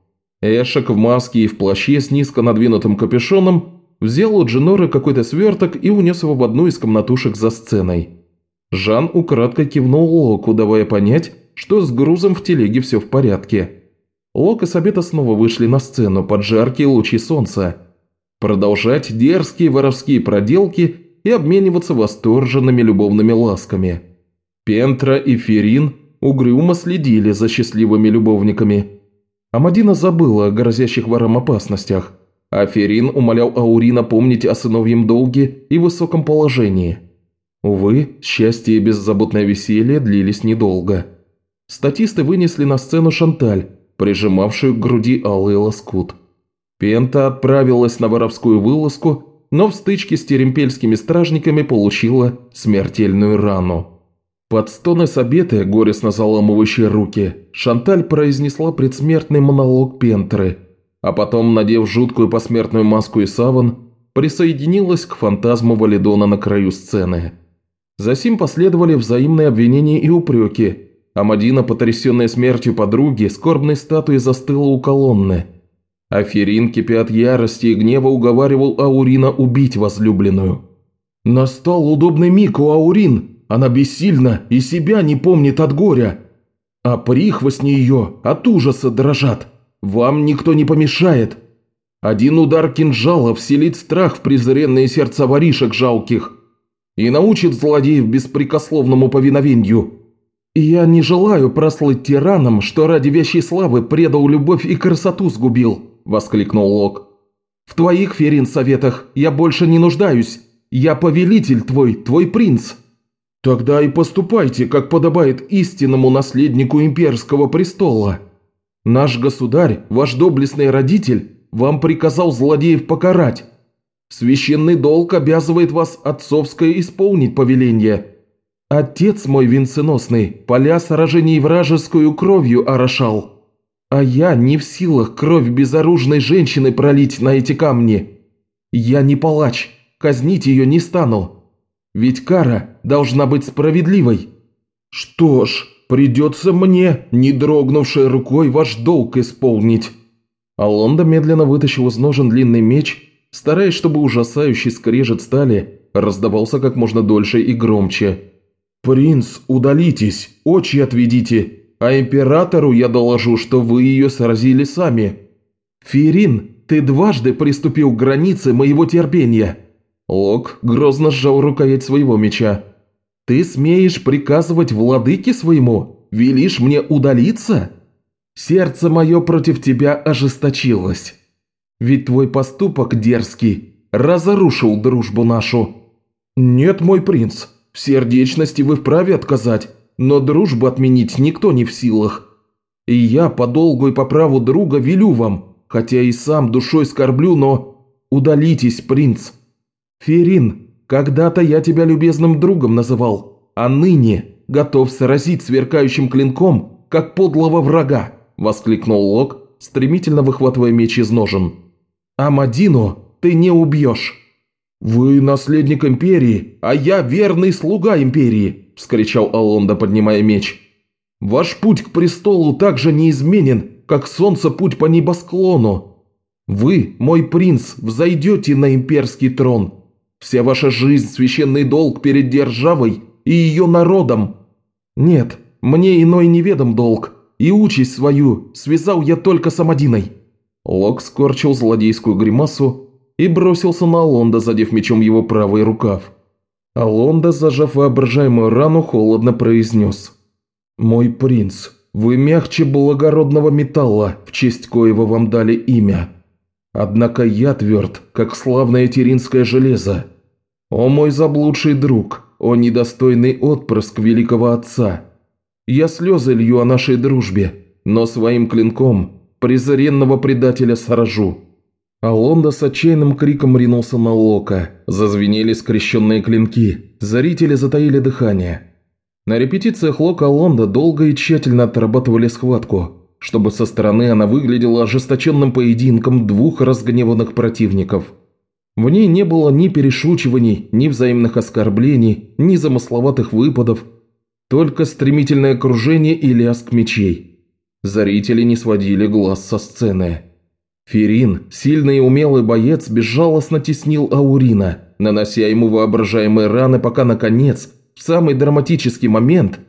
Эшек в маске и в плаще с низко надвинутым капюшоном взял у Дженоры какой-то сверток и унес его в одну из комнатушек за сценой. Жан украдкой кивнул Локу, давая понять, что с грузом в телеге все в порядке. Лок и Сабета снова вышли на сцену под жаркие лучи солнца. Продолжать дерзкие воровские проделки и обмениваться восторженными любовными ласками. Пентра и Ферин угрюмо следили за счастливыми любовниками. Амадина забыла о грозящих ворам опасностях, а Ферин умолял Аурина помнить о сыновьем долге и высоком положении. Увы, счастье и беззаботное веселье длились недолго. Статисты вынесли на сцену Шанталь, прижимавшую к груди алый лоскут. Пента отправилась на воровскую вылазку но в стычке с теремпельскими стражниками получила смертельную рану. Под стоны Сабеты, горестно заламывающие руки, Шанталь произнесла предсмертный монолог Пентры, а потом, надев жуткую посмертную маску и саван, присоединилась к фантазму Валидона на краю сцены. Засим последовали взаимные обвинения и упреки, а Мадина, потрясенная смертью подруги, скорбной статуей застыла у колонны – Аферин, кипя от ярости и гнева, уговаривал Аурина убить возлюбленную. «Настал удобный миг у Аурин. Она бессильна и себя не помнит от горя. А прихвостни ее от ужаса дрожат. Вам никто не помешает. Один удар кинжала вселит страх в презренные сердца воришек жалких и научит злодеев беспрекословному повиновению. Я не желаю прослыть тираном, что ради вещей славы предал любовь и красоту сгубил». – воскликнул Лок. «В твоих, Ферин, советах я больше не нуждаюсь. Я повелитель твой, твой принц». «Тогда и поступайте, как подобает истинному наследнику имперского престола. Наш государь, ваш доблестный родитель, вам приказал злодеев покарать. Священный долг обязывает вас отцовское исполнить повеление. Отец мой венценосный поля сражений вражескую кровью орошал». А я не в силах кровь безоружной женщины пролить на эти камни. Я не палач, казнить ее не стану. Ведь кара должна быть справедливой. Что ж, придется мне, не дрогнувшей рукой, ваш долг исполнить». Алонда медленно вытащил из ножен длинный меч, стараясь, чтобы ужасающий скрежет стали раздавался как можно дольше и громче. «Принц, удалитесь, очи отведите а императору я доложу, что вы ее сразили сами. Ферин, ты дважды приступил к границе моего терпения». Лок грозно сжал рукоять своего меча. «Ты смеешь приказывать владыке своему? Велишь мне удалиться? Сердце мое против тебя ожесточилось. Ведь твой поступок дерзкий разрушил дружбу нашу». «Нет, мой принц, сердечности вы вправе отказать, но дружбу отменить никто не в силах. И я по долгу и по праву друга велю вам, хотя и сам душой скорблю, но удалитесь, принц. Ферин, когда-то я тебя любезным другом называл, а ныне готов сразить сверкающим клинком, как подлого врага», – воскликнул Лок, стремительно выхватывая меч из ножен. «Амадину ты не убьешь». «Вы наследник Империи, а я верный слуга Империи!» – вскричал Алонда, поднимая меч. «Ваш путь к престолу так же неизменен, как солнце путь по небосклону. Вы, мой принц, взойдете на имперский трон. Вся ваша жизнь – священный долг перед державой и ее народом. Нет, мне иной неведом долг, и участь свою связал я только с Амадиной». Лок скорчил злодейскую гримасу и бросился на Алонда, задев мечом его правый рукав. Алонда, зажав воображаемую рану, холодно произнес. «Мой принц, вы мягче благородного металла, в честь коего вам дали имя. Однако я тверд, как славное теринское железо. О мой заблудший друг, о недостойный отпрыск великого отца! Я слезы лью о нашей дружбе, но своим клинком презренного предателя сражу». А Лонда с отчаянным криком ринулся на Лока. Зазвенели скрещенные клинки. Зрители затаили дыхание. На репетициях Лока Лонда долго и тщательно отрабатывали схватку, чтобы со стороны она выглядела ожесточенным поединком двух разгневанных противников. В ней не было ни перешучиваний, ни взаимных оскорблений, ни замысловатых выпадов, только стремительное кружение и лязг мечей. Зрители не сводили глаз со сцены. Ферин, сильный и умелый боец, безжалостно теснил Аурина, нанося ему воображаемые раны, пока, наконец, в самый драматический момент,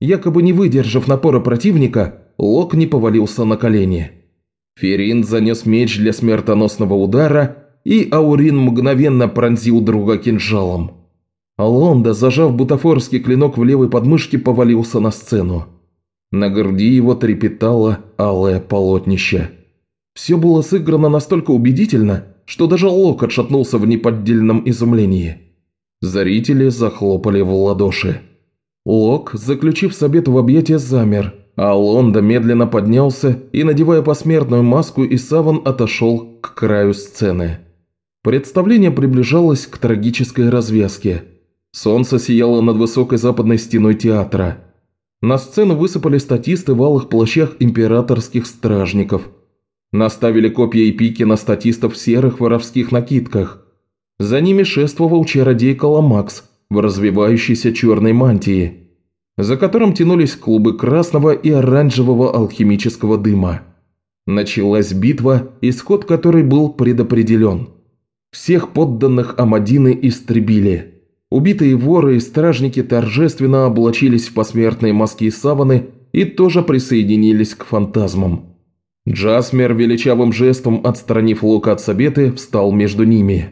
якобы не выдержав напора противника, Лок не повалился на колени. Ферин занес меч для смертоносного удара, и Аурин мгновенно пронзил друга кинжалом. Алонда, зажав бутафорский клинок в левой подмышке, повалился на сцену. На груди его трепетало алое полотнище. Все было сыграно настолько убедительно, что даже Лок отшатнулся в неподдельном изумлении. Зрители захлопали в ладоши. Лок, заключив Сабету в объятия, замер, а Лонда медленно поднялся и, надевая посмертную маску и саван, отошел к краю сцены. Представление приближалось к трагической развязке. Солнце сияло над высокой западной стеной театра. На сцену высыпали статисты в алых плащах императорских стражников – Наставили копья и пики на статистов в серых воровских накидках. За ними шествовал чародей Каламакс в развивающейся черной мантии, за которым тянулись клубы красного и оранжевого алхимического дыма. Началась битва, исход которой был предопределен. Всех подданных Амадины истребили. Убитые воры и стражники торжественно облачились в посмертные маски и саваны и тоже присоединились к фантазмам. Джасмер, величавым жестом отстранив Лука от Сабеты, встал между ними.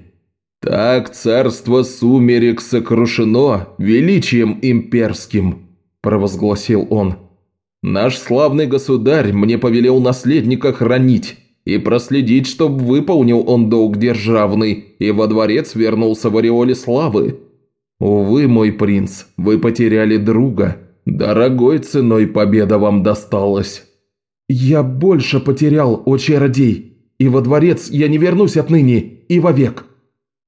«Так царство сумерек сокрушено величием имперским», – провозгласил он. «Наш славный государь мне повелел наследника хранить и проследить, чтоб выполнил он долг державный и во дворец вернулся в ореоле славы. Увы, мой принц, вы потеряли друга. Дорогой ценой победа вам досталась». «Я больше потерял, о чародей, и во дворец я не вернусь отныне и вовек».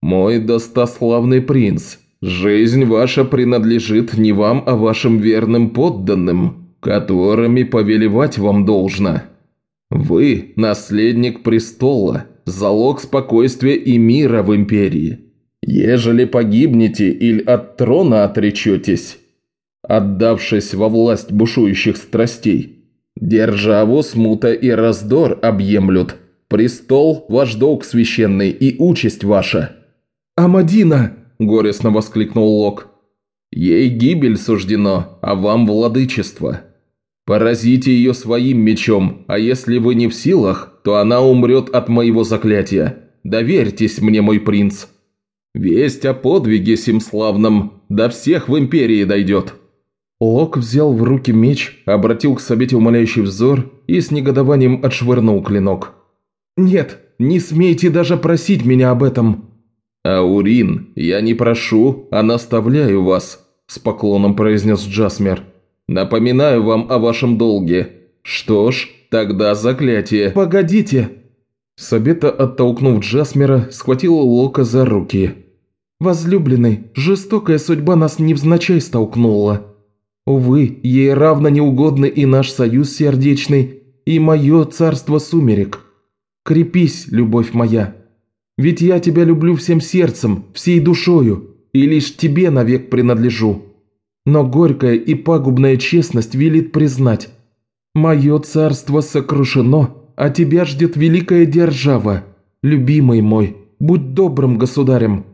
«Мой достославный принц, жизнь ваша принадлежит не вам, а вашим верным подданным, которыми повелевать вам должно. Вы – наследник престола, залог спокойствия и мира в империи. Ежели погибнете или от трона отречетесь, отдавшись во власть бушующих страстей – Державу смута и раздор объемлют. Престол – ваш долг священный и участь ваша». «Амадина!» – горестно воскликнул Лок. «Ей гибель суждено, а вам владычество. Поразите ее своим мечом, а если вы не в силах, то она умрет от моего заклятия. Доверьтесь мне, мой принц. Весть о подвиге сим славном до всех в Империи дойдет». Лок взял в руки меч, обратил к Сабете умоляющий взор и с негодованием отшвырнул клинок. «Нет, не смейте даже просить меня об этом!» «Аурин, я не прошу, а наставляю вас», – с поклоном произнес Джасмер. «Напоминаю вам о вашем долге. Что ж, тогда заклятие». «Погодите!» Сабета, оттолкнув Джасмера, схватила Лока за руки. «Возлюбленный, жестокая судьба нас невзначай столкнула. Увы, ей равно неугодны и наш союз сердечный, и мое царство сумерек. Крепись, любовь моя, ведь я тебя люблю всем сердцем, всей душою, и лишь тебе навек принадлежу. Но горькая и пагубная честность велит признать. Мое царство сокрушено, а тебя ждет великая держава. Любимый мой, будь добрым государем.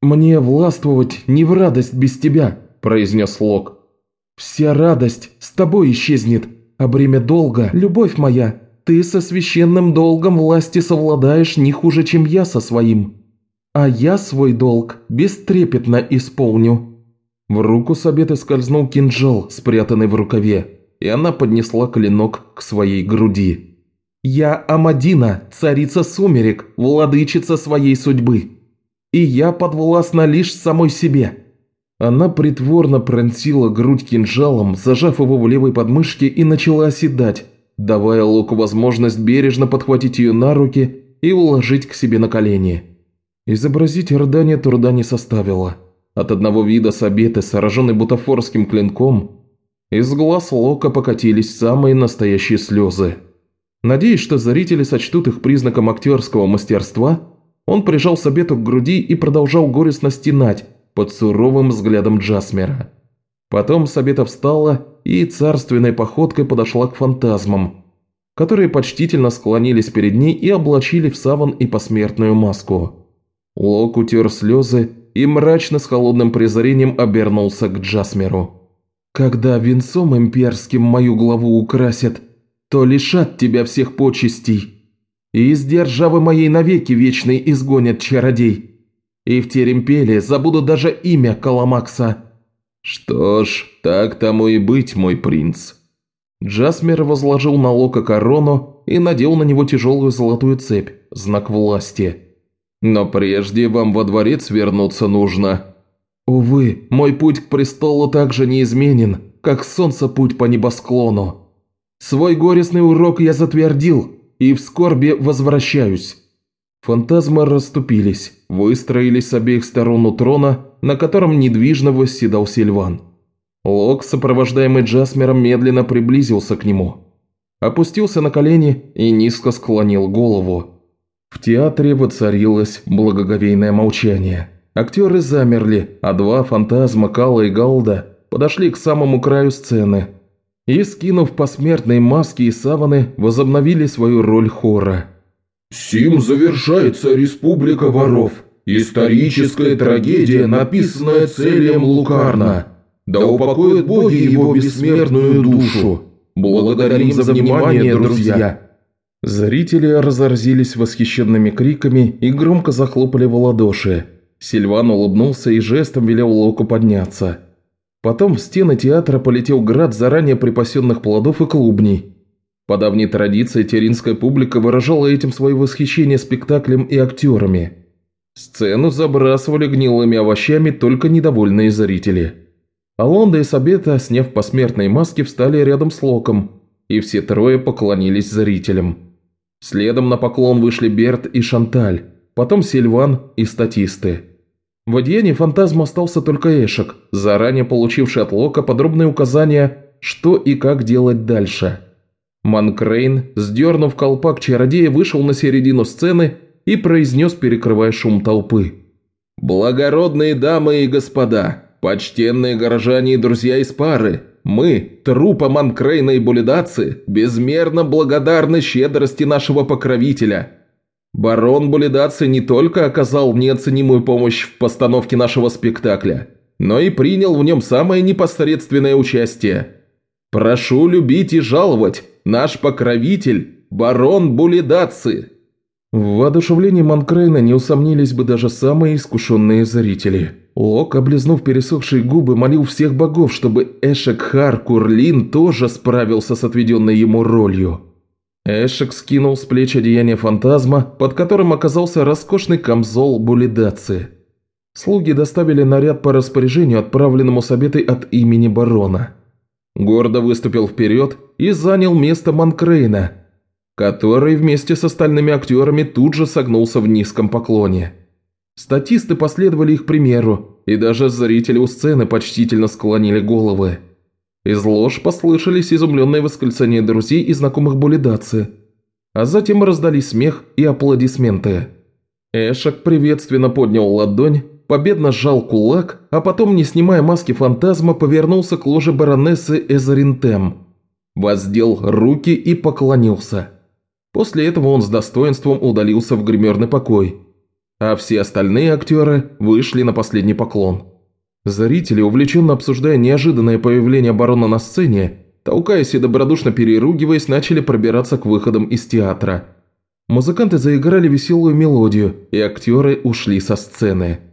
Мне властвовать не в радость без тебя, произнес Лок. Вся радость с тобой исчезнет, а бремя долга, любовь моя, ты со священным долгом власти совладаешь не хуже, чем я со своим. А я свой долг бестрепетно исполню». В руку Сабеты скользнул кинжал, спрятанный в рукаве, и она поднесла клинок к своей груди. «Я Амадина, царица сумерек, владычица своей судьбы. И я подвластна лишь самой себе». Она притворно пронзила грудь кинжалом, зажав его в левой подмышке и начала оседать, давая Луку возможность бережно подхватить ее на руки и уложить к себе на колени. Изобразить рыдание труда не составило. От одного вида Сабеты, сраженной бутафорским клинком, из глаз Лока покатились самые настоящие слезы. Надеясь, что зрители сочтут их признаком актерского мастерства, он прижал Сабету к груди и продолжал горестно стенать под суровым взглядом Джасмера. Потом Сабета встала и царственной походкой подошла к фантазмам, которые почтительно склонились перед ней и облачили в саван и посмертную маску. Лок утер слезы и мрачно с холодным презрением обернулся к Джасмеру. «Когда венцом имперским мою главу украсят, то лишат тебя всех почестей, и из державы моей навеки вечной изгонят чародей, и в Теремпеле забуду даже имя Каламакса». «Что ж, так тому и быть, мой принц». Джасмер возложил на Лока корону и надел на него тяжелую золотую цепь, знак власти. «Но прежде вам во дворец вернуться нужно». «Увы, мой путь к престолу также неизменен, как солнце путь по небосклону. Свой горестный урок я затвердил, и в скорби возвращаюсь». Фантазмы расступились, выстроились с обеих сторон у трона, на котором недвижно восседал Сильван. Лок, сопровождаемый Джасмером, медленно приблизился к нему. Опустился на колени и низко склонил голову. В театре воцарилось благоговейное молчание. Актеры замерли, а два фантазма Кала и Галда подошли к самому краю сцены и, скинув посмертные маски и саваны, возобновили свою роль хора. «Сим завершается Республика Воров. Историческая трагедия, написанная Целием Лукарна. Да упокоят боги его бессмертную душу. Благодарим за внимание, друзья!» Зрители разорзились восхищенными криками и громко захлопали в ладоши. Сильван улыбнулся и жестом велел Локу подняться. Потом в стены театра полетел град заранее припасенных плодов и клубней, по давней традиции теринская публика выражала этим свое восхищение спектаклем и актерами. Сцену забрасывали гнилыми овощами только недовольные зрители. Алонда и Сабета, сняв посмертные маски, встали рядом с Локом, и все трое поклонились зрителям. Следом на поклон вышли Берт и Шанталь, потом Сильван и статисты. В одеянии фантазма остался только Эшек, заранее получивший от Лока подробные указания, что и как делать дальше – Манкрейн, сдернув колпак чародея, вышел на середину сцены и произнес, перекрывая шум толпы. «Благородные дамы и господа, почтенные горожане и друзья из пары, мы, трупа Манкрейна и Булидаци, безмерно благодарны щедрости нашего покровителя. Барон Булидаци не только оказал неоценимую помощь в постановке нашего спектакля, но и принял в нем самое непосредственное участие – Прошу любить и жаловать, наш покровитель, барон Булидаци!» В воодушевлении Манкрейна не усомнились бы даже самые искушенные зрители. Лок, облизнув пересохшие губы, молил всех богов, чтобы Эшек-Хар Курлин тоже справился с отведенной ему ролью. Эшек скинул с плеч одеяние фантазма, под которым оказался роскошный камзол Булидаци. Слуги доставили наряд по распоряжению, отправленному с обетой от имени барона. Гордо выступил вперед и занял место Манкрейна, который вместе с остальными актерами тут же согнулся в низком поклоне. Статисты последовали их примеру, и даже зрители у сцены почтительно склонили головы. Из лож послышались изумленные восклицания друзей и знакомых Булидаци, а затем раздались смех и аплодисменты. Эшек приветственно поднял ладонь, победно сжал кулак, а потом, не снимая маски фантазма, повернулся к ложе баронессы Эзаринтем, воздел руки и поклонился. После этого он с достоинством удалился в гримерный покой, а все остальные актеры вышли на последний поклон. Зрители, увлеченно обсуждая неожиданное появление барона на сцене, толкаясь и добродушно переругиваясь, начали пробираться к выходам из театра. Музыканты заиграли веселую мелодию, и актеры ушли со сцены.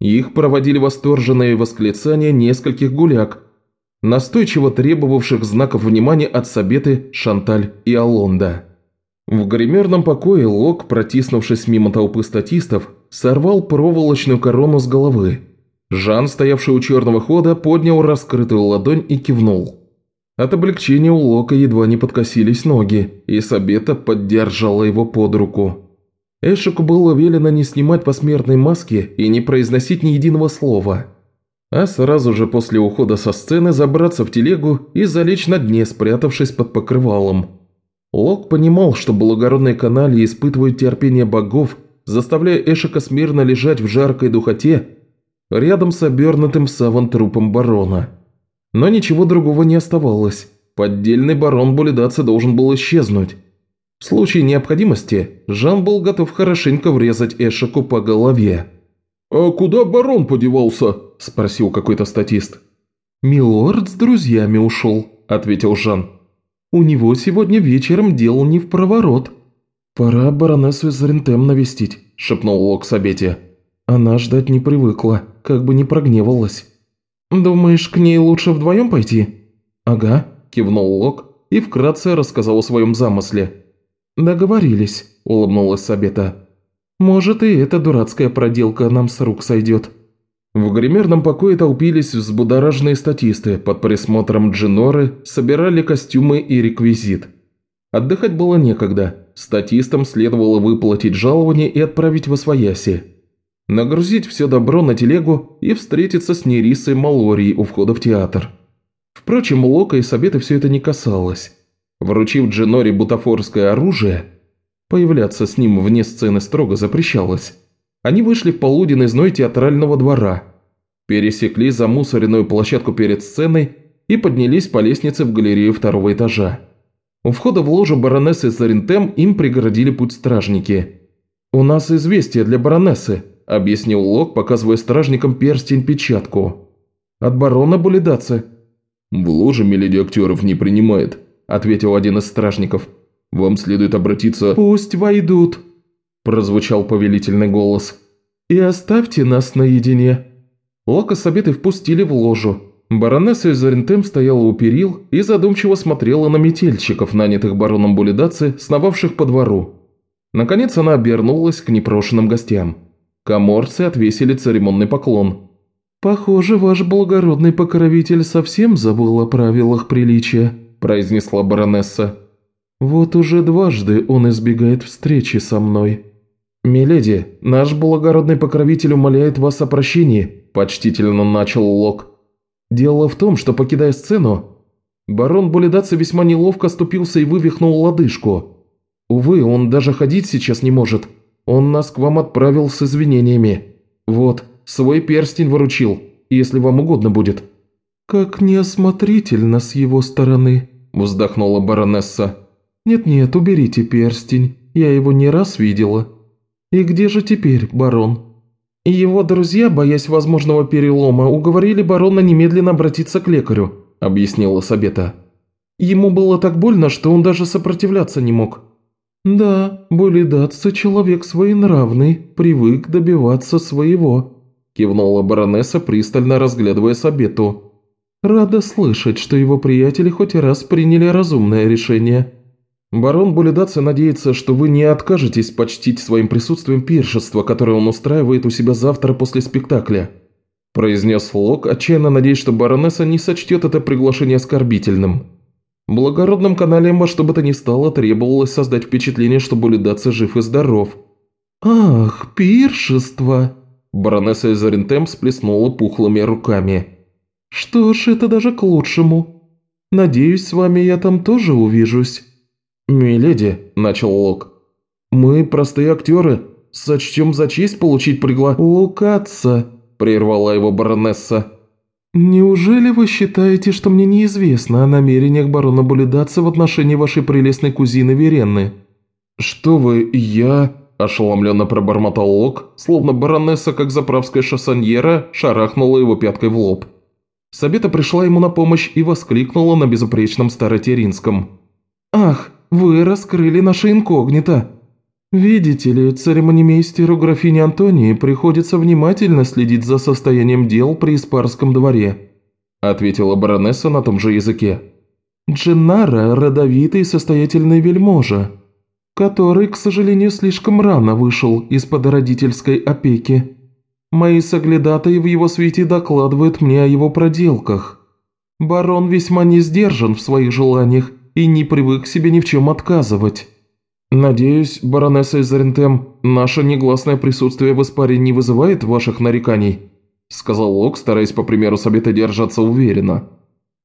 Их проводили восторженные восклицания нескольких гуляк, настойчиво требовавших знаков внимания от Сабеты, Шанталь и Алонда. В гримерном покое Лок, протиснувшись мимо толпы статистов, сорвал проволочную корону с головы Жан, стоявший у черного хода, поднял раскрытую ладонь и кивнул. От облегчения у Лока едва не подкосились ноги, и Сабета поддержала его под руку. Эшику было велено не снимать посмертной маски и не произносить ни единого слова, а сразу же после ухода со сцены забраться в телегу и залечь на дне, спрятавшись под покрывалом. Лок понимал, что благородные канали испытывают терпение богов, заставляя Эшика смирно лежать в жаркой духоте рядом с обернутым саван трупом барона. Но ничего другого не оставалось. Поддельный барон Булидаца должен был исчезнуть. В случае необходимости Жан был готов хорошенько врезать Эшеку по голове. «А куда барон подевался?» – спросил какой-то статист. «Милорд с друзьями ушел», – ответил Жан. «У него сегодня вечером дел не в проворот». «Пора баронессу из Рентем навестить», – шепнул Лок Сабете. «Она ждать не привыкла» как бы не прогневалась. «Думаешь, к ней лучше вдвоем пойти?» «Ага», – кивнул Лок и вкратце рассказал о своем замысле. «Договорились», – улыбнулась Сабета. «Может, и эта дурацкая проделка нам с рук сойдет». В гримерном покое толпились взбудораженные статисты, под присмотром Джиноры собирали костюмы и реквизит. Отдыхать было некогда, статистам следовало выплатить жалование и отправить в Освояси нагрузить все добро на телегу и встретиться с Нерисой Малорией у входа в театр. Впрочем, Лока и Сабета все это не касалось. Вручив Дженоре бутафорское оружие, появляться с ним вне сцены строго запрещалось. Они вышли в полуденный зной театрального двора, пересекли замусоренную площадку перед сценой и поднялись по лестнице в галерею второго этажа. У входа в ложу баронессы Зарентем им преградили путь стражники. «У нас известие для баронессы», – объяснил Лок, показывая стражникам перстень-печатку. «От барона Булидацы». «В ложе миледи актеров не принимает», – ответил один из стражников. «Вам следует обратиться...» «Пусть войдут», – прозвучал повелительный голос. «И оставьте нас наедине». Лока с обетой впустили в ложу. Баронесса из Орентем стояла у перил и задумчиво смотрела на метельщиков, нанятых бароном Булидацы, сновавших по двору. Наконец она обернулась к непрошенным гостям. Коморцы отвесили церемонный поклон. «Похоже, ваш благородный покровитель совсем забыл о правилах приличия», – произнесла баронесса. «Вот уже дважды он избегает встречи со мной». «Миледи, наш благородный покровитель умоляет вас о прощении», – почтительно начал Лок. «Дело в том, что, покидая сцену, барон Булидаца весьма неловко ступился и вывихнул лодыжку. Увы, он даже ходить сейчас не может». Он нас к вам отправил с извинениями. Вот, свой перстень выручил, если вам угодно будет». «Как неосмотрительно с его стороны», – вздохнула баронесса. «Нет-нет, уберите перстень, я его не раз видела. И где же теперь барон?» «Его друзья, боясь возможного перелома, уговорили барона немедленно обратиться к лекарю», – объяснила Сабета. Ему было так больно, что он даже сопротивляться не мог. «Да, Булидатца человек своенравный, привык добиваться своего», кивнула баронесса, пристально разглядывая Сабету. «Рада слышать, что его приятели хоть раз приняли разумное решение». «Барон Булидатца надеется, что вы не откажетесь почтить своим присутствием пиршество, которое он устраивает у себя завтра после спектакля», произнес Лок, отчаянно надеясь, что баронесса не сочтет это приглашение оскорбительным. Благородным каналиям во что бы то ни стало требовалось создать впечатление, что Булидатца жив и здоров. «Ах, пиршество!» Баронесса из Орентем сплеснула пухлыми руками. «Что ж, это даже к лучшему. Надеюсь, с вами я там тоже увижусь». «Миледи», – начал Лок, – «мы простые актеры, сочтем за честь получить пригла...» «Лукаться», – прервала его баронесса. «Неужели вы считаете, что мне неизвестно о намерениях барона Булидатца в отношении вашей прелестной кузины Веренны?» «Что вы, я...» – ошеломленно пробормотал Лок, словно баронесса, как заправская шассоньера, шарахнула его пяткой в лоб. Сабета пришла ему на помощь и воскликнула на безупречном старотеринском. «Ах, вы раскрыли наше инкогнито!» «Видите ли, церемонимейстеру графини Антонии приходится внимательно следить за состоянием дел при Испарском дворе», ответила баронесса на том же языке. «Дженнара – родовитый и состоятельный вельможа, который, к сожалению, слишком рано вышел из-под родительской опеки. Мои соглядатые в его свете докладывают мне о его проделках. Барон весьма не сдержан в своих желаниях и не привык себе ни в чем отказывать». «Надеюсь, баронесса из наше негласное присутствие в Испаре не вызывает ваших нареканий?» Сказал Лок, стараясь по примеру Сабета держаться уверенно.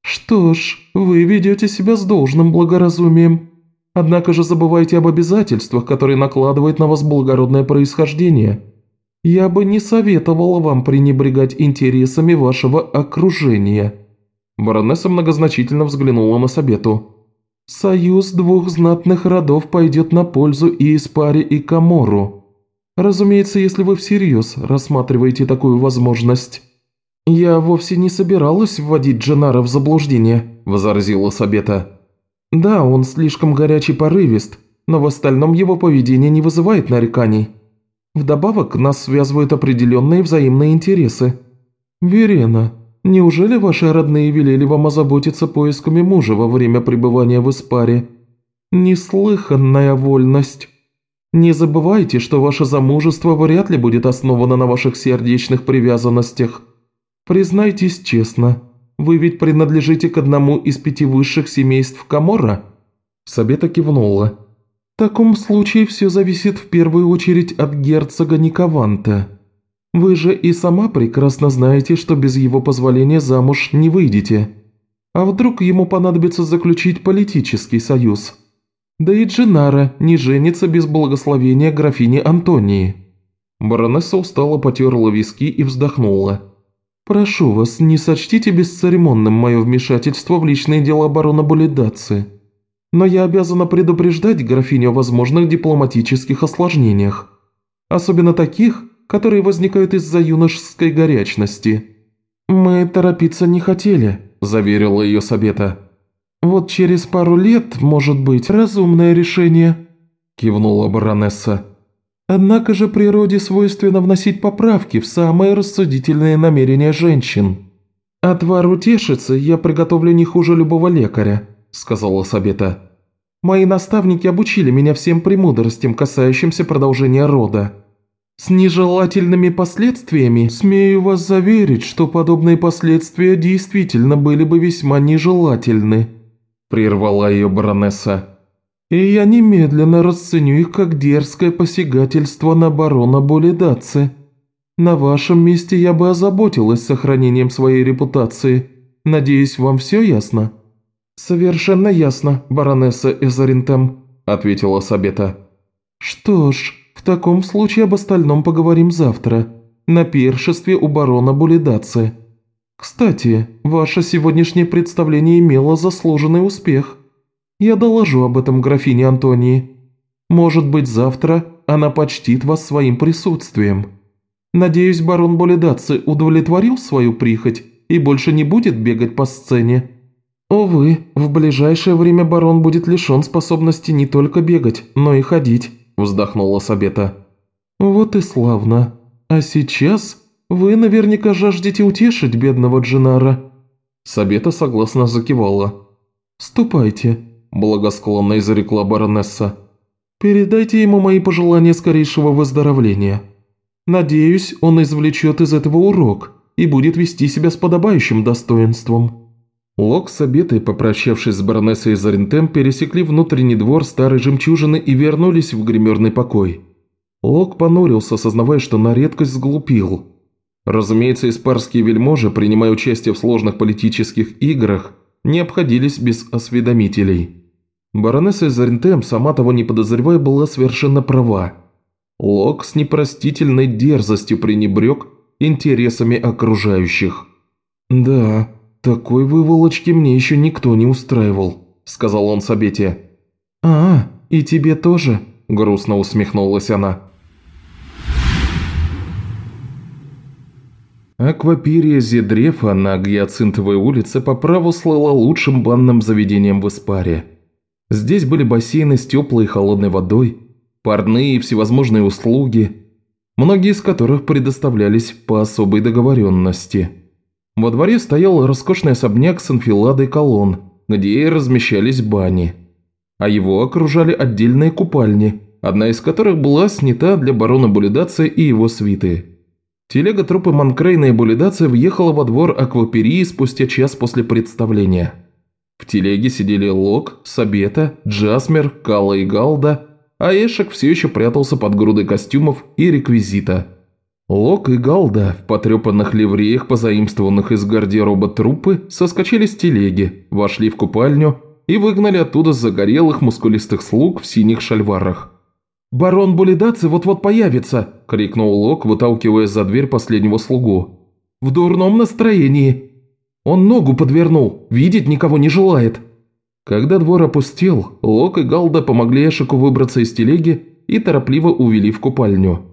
«Что ж, вы ведете себя с должным благоразумием. Однако же забывайте об обязательствах, которые накладывает на вас благородное происхождение. Я бы не советовала вам пренебрегать интересами вашего окружения». Баронесса многозначительно взглянула на Сабету. Союз двух знатных родов пойдет на пользу и Испаре, и Камору. Разумеется, если вы всерьез рассматриваете такую возможность. «Я вовсе не собиралась вводить Дженара в заблуждение», – возразила Сабета. «Да, он слишком горячий порывист, но в остальном его поведение не вызывает нареканий. Вдобавок, нас связывают определенные взаимные интересы. Верена, Неужели ваши родные велели вам озаботиться поисками мужа во время пребывания в Испаре? Неслыханная вольность. Не забывайте, что ваше замужество вряд ли будет основано на ваших сердечных привязанностях. Признайтесь честно, вы ведь принадлежите к одному из пяти высших семейств Камора?» Сабета кивнула. «В таком случае все зависит в первую очередь от герцога Никованта». Вы же и сама прекрасно знаете, что без его позволения замуж не выйдете. А вдруг ему понадобится заключить политический союз? Да и Джинара не женится без благословения графини Антонии». Баронесса устало потерла виски и вздохнула. «Прошу вас, не сочтите бесцеремонным мое вмешательство в личные дела барона Булидаци. Но я обязана предупреждать графиню о возможных дипломатических осложнениях. Особенно таких, которые возникают из-за юношеской горячности. «Мы торопиться не хотели», – заверила ее Сабета. «Вот через пару лет, может быть, разумное решение», – кивнула баронесса. «Однако же природе свойственно вносить поправки в самые рассудительные намерения женщин». «Отвар утешится, я приготовлю не хуже любого лекаря», – сказала Сабета. «Мои наставники обучили меня всем премудростям, касающимся продолжения рода. С нежелательными последствиями, смею вас заверить, что подобные последствия действительно были бы весьма нежелательны», – прервала ее баронесса. «И я немедленно расценю их как дерзкое посягательство на барона Болидаци. На вашем месте я бы озаботилась сохранением своей репутации. Надеюсь, вам все ясно?» «Совершенно ясно, баронесса Эзаринтем», – ответила Сабета. «Что ж», в таком случае об остальном поговорим завтра, на пиршестве у барона Булидацы. Кстати, ваше сегодняшнее представление имело заслуженный успех. Я доложу об этом графине Антонии. Может быть, завтра она почтит вас своим присутствием. Надеюсь, барон Булидацы удовлетворил свою прихоть и больше не будет бегать по сцене». «Увы, в ближайшее время барон будет лишен способности не только бегать, но и ходить», – вздохнула Сабета. «Вот и славно. А сейчас вы наверняка жаждете утешить бедного Джинара». Сабета согласно закивала. «Ступайте», – благосклонно изрекла баронесса. «Передайте ему мои пожелания скорейшего выздоровления. Надеюсь, он извлечет из этого урок и будет вести себя с подобающим достоинством». Лок с обетой, попрощавшись с баронессой Зарентем, пересекли внутренний двор старой жемчужины и вернулись в гримерный покой. Лок понурился, осознавая, что на редкость сглупил. Разумеется, испарские вельможи, принимая участие в сложных политических играх, не обходились без осведомителей. Баронесса Зарентем, сама того не подозревая, была совершенно права. Лок с непростительной дерзостью пренебрег интересами окружающих. «Да, «Такой выволочки мне еще никто не устраивал», – сказал он Сабете. «А, и тебе тоже?» – грустно усмехнулась она. Аквапирия Зедрефа на Гиацинтовой улице по праву слыла лучшим банным заведением в Испаре. Здесь были бассейны с теплой и холодной водой, парные и всевозможные услуги, многие из которых предоставлялись по особой договоренности – во дворе стоял роскошный особняк с анфиладой колонн, где и размещались бани. А его окружали отдельные купальни, одна из которых была снята для барона Булидация и его свиты. Телега трупы Манкрейна и Булидация въехала во двор Акваперии спустя час после представления. В телеге сидели Лок, Сабета, Джасмер, Кала и Галда, а Эшек все еще прятался под грудой костюмов и реквизита – Лок и Галда в потрепанных ливреях, позаимствованных из гардероба трупы, соскочили с телеги, вошли в купальню и выгнали оттуда загорелых мускулистых слуг в синих шальварах. «Барон Булидаци вот-вот появится!» – крикнул Лок, выталкивая за дверь последнего слугу. «В дурном настроении! Он ногу подвернул, видеть никого не желает!» Когда двор опустел, Лок и Галда помогли Эшику выбраться из телеги и торопливо увели в купальню.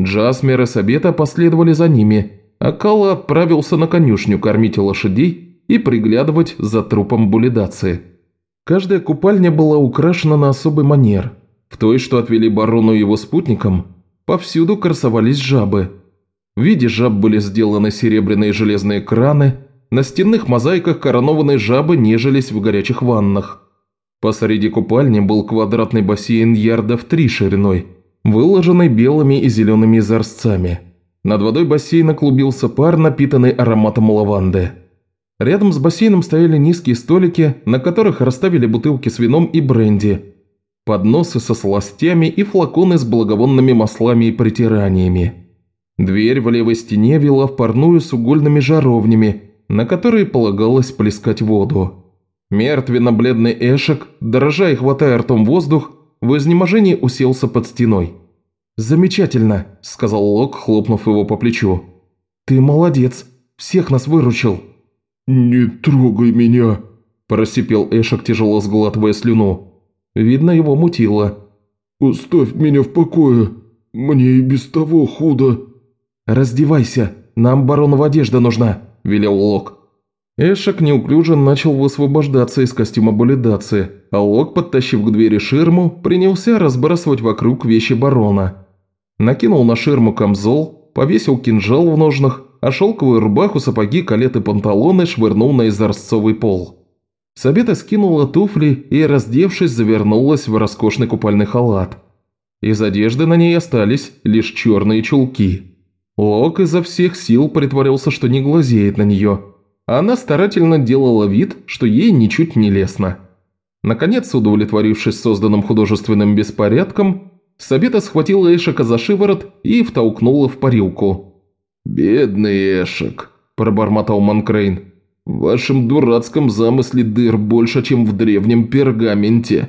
Джасмер и Сабета последовали за ними, а Калла отправился на конюшню кормить лошадей и приглядывать за трупом булидации. Каждая купальня была украшена на особый манер. В той, что отвели барону и его спутникам, повсюду красовались жабы. В виде жаб были сделаны серебряные и железные краны, на стенных мозаиках коронованные жабы нежились в горячих ваннах. Посреди купальни был квадратный бассейн ярдов три шириной – выложенный белыми и зелеными изорцами. Над водой бассейна клубился пар, напитанный ароматом лаванды. Рядом с бассейном стояли низкие столики, на которых расставили бутылки с вином и бренди, подносы со сластями и флаконы с благовонными маслами и притираниями. Дверь в левой стене вела в парную с угольными жаровнями, на которые полагалось плескать воду. Мертвенно-бледный Эшек, дрожа и хватая ртом воздух, в изнеможении уселся под стеной. «Замечательно», – сказал Лок, хлопнув его по плечу. «Ты молодец, всех нас выручил». «Не трогай меня», – просипел Эшек, тяжело сглатывая слюну. Видно, его мутило. «Оставь меня в покое, мне и без того худо». «Раздевайся, нам баронова одежда нужна», – велел Лок. Эшек неуклюже начал высвобождаться из костюма болидации, а Лок, подтащив к двери ширму, принялся разбрасывать вокруг вещи барона. Накинул на ширму камзол, повесил кинжал в ножнах, а шелковую рубаху, сапоги, калеты, панталоны швырнул на изорцовый пол. Сабета скинула туфли и, раздевшись, завернулась в роскошный купальный халат. Из одежды на ней остались лишь черные чулки. Лок изо всех сил притворился, что не глазеет на нее – она старательно делала вид, что ей ничуть не лестно. Наконец, удовлетворившись созданным художественным беспорядком, Сабета схватила Эшека за шиворот и втолкнула в парилку. «Бедный Эшек», – пробормотал Манкрейн. «В вашем дурацком замысле дыр больше, чем в древнем пергаменте».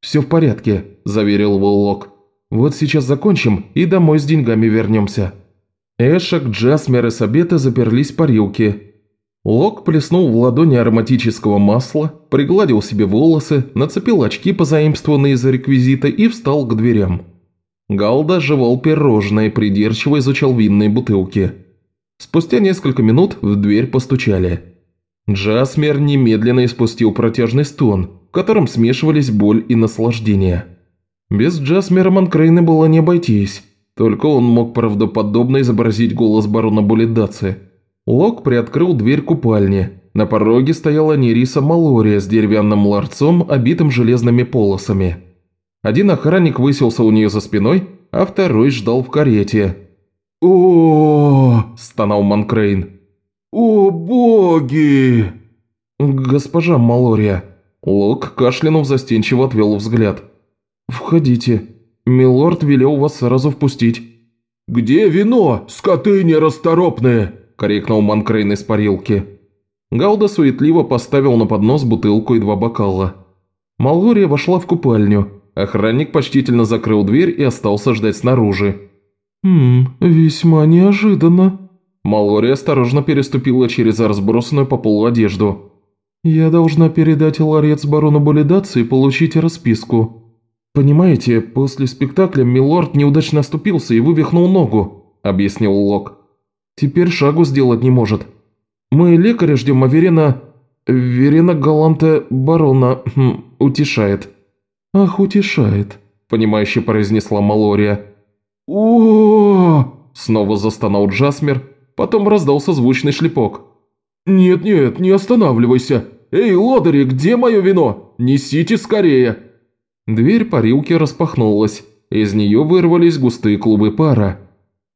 «Все в порядке», – заверил его Лок. «Вот сейчас закончим и домой с деньгами вернемся». Эшек, Джасмер и Сабета заперлись в парилке Лок плеснул в ладони ароматического масла, пригладил себе волосы, нацепил очки, позаимствованные из реквизита, и встал к дверям. Галда жевал пирожное, придирчиво изучал винные бутылки. Спустя несколько минут в дверь постучали. Джасмер немедленно испустил протяжный стон, в котором смешивались боль и наслаждение. Без Джасмера Манкрейна было не обойтись, только он мог правдоподобно изобразить голос барона Булидаци. Лок приоткрыл дверь купальни. На пороге стояла Нериса Малория с деревянным ларцом, обитым железными полосами. Один охранник выселся у нее за спиной, а второй ждал в карете. о стонал Манкрейн. «О, боги!» «Госпожа Малория». Лок, кашлянув, застенчиво отвел взгляд. «Входите. Милорд велел вас сразу впустить». «Где вино, скоты нерасторопные?» – крикнул Манкрейн из парилки. Галда суетливо поставил на поднос бутылку и два бокала. Малория вошла в купальню. Охранник почтительно закрыл дверь и остался ждать снаружи. «Хм, весьма неожиданно», Малори осторожно переступила через разбросанную по полу одежду. «Я должна передать ларец барону Болидаци и получить расписку. Понимаете, после спектакля Милорд неудачно оступился и вывихнул ногу», – объяснил Лок. «Теперь шагу сделать не может. Мы лекаря ждем, а Верена... Верена Галанте барона... Хм, утешает». «Ах, утешает», – понимающе произнесла Малория. о Снова застонал Джасмер, Потом раздался звучный шлепок. «Нет-нет, не останавливайся! Эй, лодыри, где мое вино? Несите скорее!» Дверь парилки распахнулась. Из нее вырвались густые клубы пара.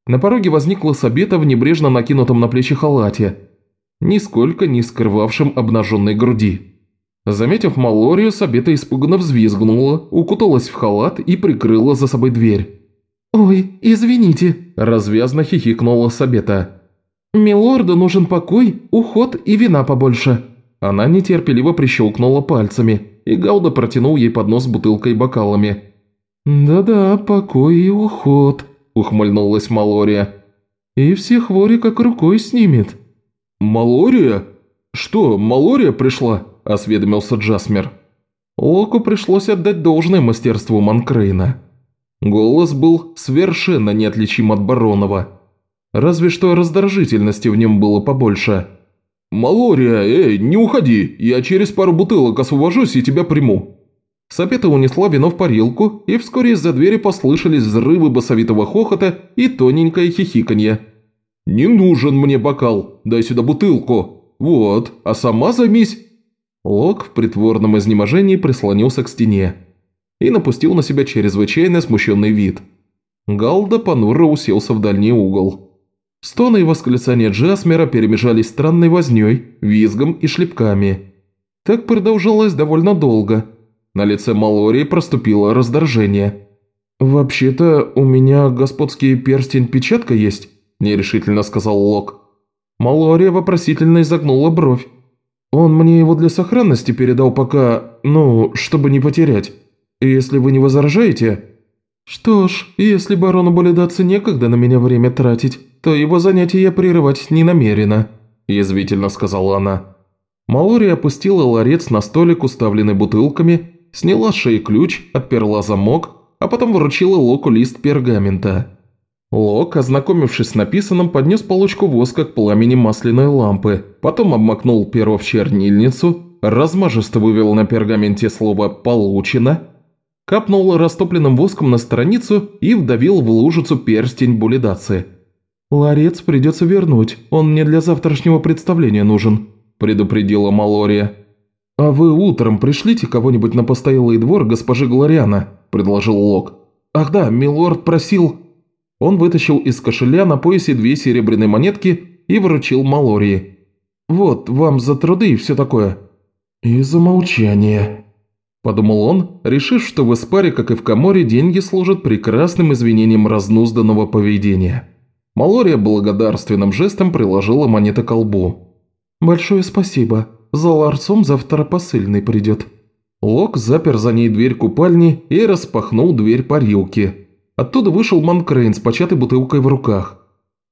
На пороге возникла Сабета в небрежно накинутом на плечи халате, нисколько не скрывавшем обнаженной груди. Заметив Малорию, Сабета испуганно взвизгнула, укуталась в халат и прикрыла за собой дверь. «Ой, извините», – развязно хихикнула Сабета. «Милорду нужен покой, уход и вина побольше». Она нетерпеливо прищелкнула пальцами, и Гауда протянул ей поднос бутылкой и бокалами. «Да-да, покой и уход», – ухмыльнулась Малория. «И все хвори как рукой снимет». «Малория? Что, Малория пришла?» – осведомился Джасмер. Локу пришлось отдать должное мастерству Манкрейна. Голос был совершенно неотличим от Баронова – Разве что раздражительности в нем было побольше. «Малория, эй, не уходи, я через пару бутылок освобожусь и тебя приму». Сапета унесла вино в парилку, и вскоре из-за двери послышались взрывы басовитого хохота и тоненькое хихиканье. «Не нужен мне бокал, дай сюда бутылку. Вот, а сама займись». Лок в притворном изнеможении прислонился к стене и напустил на себя чрезвычайно смущенный вид. Галда понуро уселся в дальний угол. Стоны и восклицания Джасмера перемежались странной вознёй, визгом и шлепками. Так продолжалось довольно долго. На лице Малории проступило раздражение. «Вообще-то у меня господский перстень-печатка есть», – нерешительно сказал Лок. Малория вопросительно изогнула бровь. «Он мне его для сохранности передал пока, ну, чтобы не потерять. Если вы не возражаете...» «Что ж, если барону Болидаться некогда на меня время тратить, то его занятия я прерывать не намерена», – язвительно сказала она. Малори опустила ларец на столик, уставленный бутылками, сняла с шеи ключ, отперла замок, а потом вручила Локу лист пергамента. Лок, ознакомившись с написанным, поднес полочку воска к пламени масляной лампы, потом обмакнул перо в чернильницу, размажисто вывел на пергаменте слово «получено», капнул растопленным воском на страницу и вдавил в лужицу перстень булидации. «Ларец придется вернуть, он мне для завтрашнего представления нужен», – предупредила Малория. «А вы утром пришлите кого-нибудь на постоялый двор госпожи Глориана», – предложил Лок. «Ах да, милорд просил...» Он вытащил из кошеля на поясе две серебряные монетки и вручил Малории. «Вот, вам за труды и все такое». «И за молчание», – подумал он, решив, что в Испаре, как и в Каморе, деньги служат прекрасным извинением разнузданного поведения. Малория благодарственным жестом приложила монеты к колбу. «Большое спасибо. За ларцом завтра посыльный придет». Лок запер за ней дверь купальни и распахнул дверь парилки. Оттуда вышел Манкрейн с початой бутылкой в руках.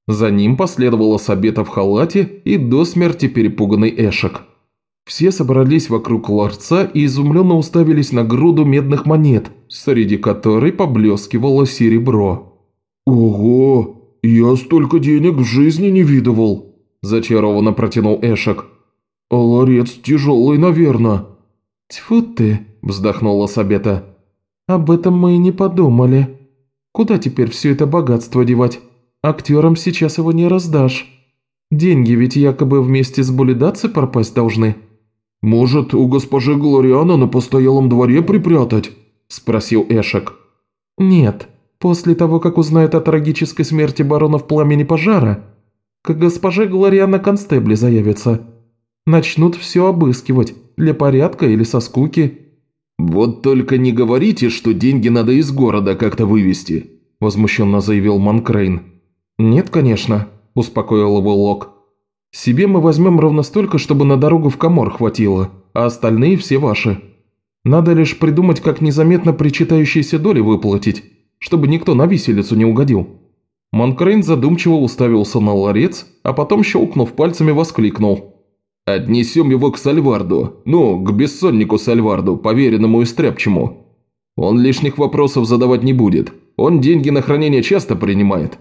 За ним последовала Сабета в халате и до смерти перепуганный Эшек. Все собрались вокруг ларца и изумленно уставились на груду медных монет, среди которой поблескивало серебро. «Ого!» «Я столько денег в жизни не видывал», – зачарованно протянул Эшек. Ларец тяжелый, наверное». «Тьфу ты!» – вздохнула Сабета. «Об этом мы и не подумали. Куда теперь все это богатство девать? Актерам сейчас его не раздашь. Деньги ведь якобы вместе с Булидаци пропасть должны». «Может, у госпожи Глориана на постоялом дворе припрятать?» – спросил Эшек. «Нет. После того, как узнают о трагической смерти барона в пламени пожара, к госпоже Глориано констебли заявятся. Начнут все обыскивать, для порядка или со скуки». «Вот только не говорите, что деньги надо из города как-то вывести», – возмущенно заявил Монкрейн. «Нет, конечно», – успокоил его Лок. «Себе мы возьмем ровно столько, чтобы на дорогу в Камор хватило, а остальные все ваши. Надо лишь придумать, как незаметно причитающиеся доли выплатить, чтобы никто на виселицу не угодил». Манкрейн задумчиво уставился на ларец, а потом, щелкнув пальцами, воскликнул – Отнесем его к Сальварду, ну, к бессоннику Сальварду, поверенному и стряпчему. Он лишних вопросов задавать не будет. Он деньги на хранение часто принимает.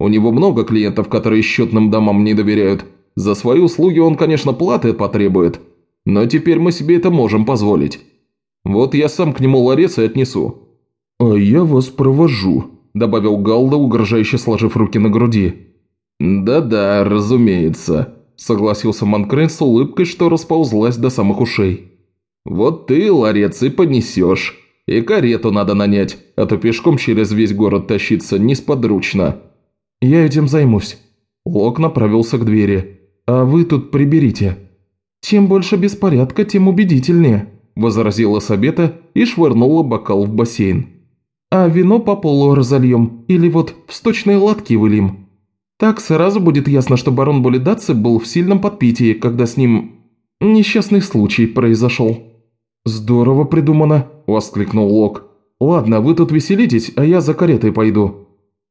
У него много клиентов, которые счетным домам не доверяют. За свои услуги он, конечно, платы потребует, но теперь мы себе это можем позволить. Вот я сам к нему ларец и отнесу». «А я вас провожу», – добавил Галда, угрожающе сложив руки на груди. «Да-да, разумеется», согласился Манкрейн с улыбкой, что расползлась до самых ушей. «Вот ты, ларец, и понесешь. И карету надо нанять, а то пешком через весь город тащиться несподручно». «Я этим займусь». Лок направился к двери. «А вы тут приберите». «Чем больше беспорядка, тем убедительнее», – возразила Сабета и швырнула бокал в бассейн. «А вино по полу разольем или вот в сточные лотки выльем?» Так сразу будет ясно, что барон Болидаци был в сильном подпитии, когда с ним... несчастный случай произошел». «Здорово придумано», – воскликнул Лок. «Ладно, вы тут веселитесь, а я за каретой пойду.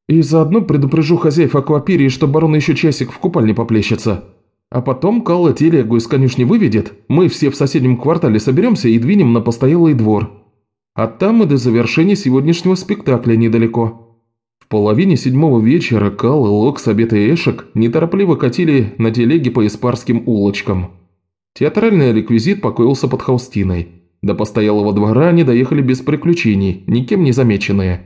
И заодно предупрежу хозяев аквапирии, что барон еще часик в купальне поплещется. А потом Калла телегу из конюшни выведет, мы все в соседнем квартале соберемся и двинем на постоялый двор. А там и до завершения сегодняшнего спектакля недалеко» половине седьмого вечера Кал, Лок, Сабет и Эшек неторопливо катили на телеге по испарским улочкам. Театральный реквизит покоился под холстиной. До постоялого двора они доехали без приключений, никем не замеченные.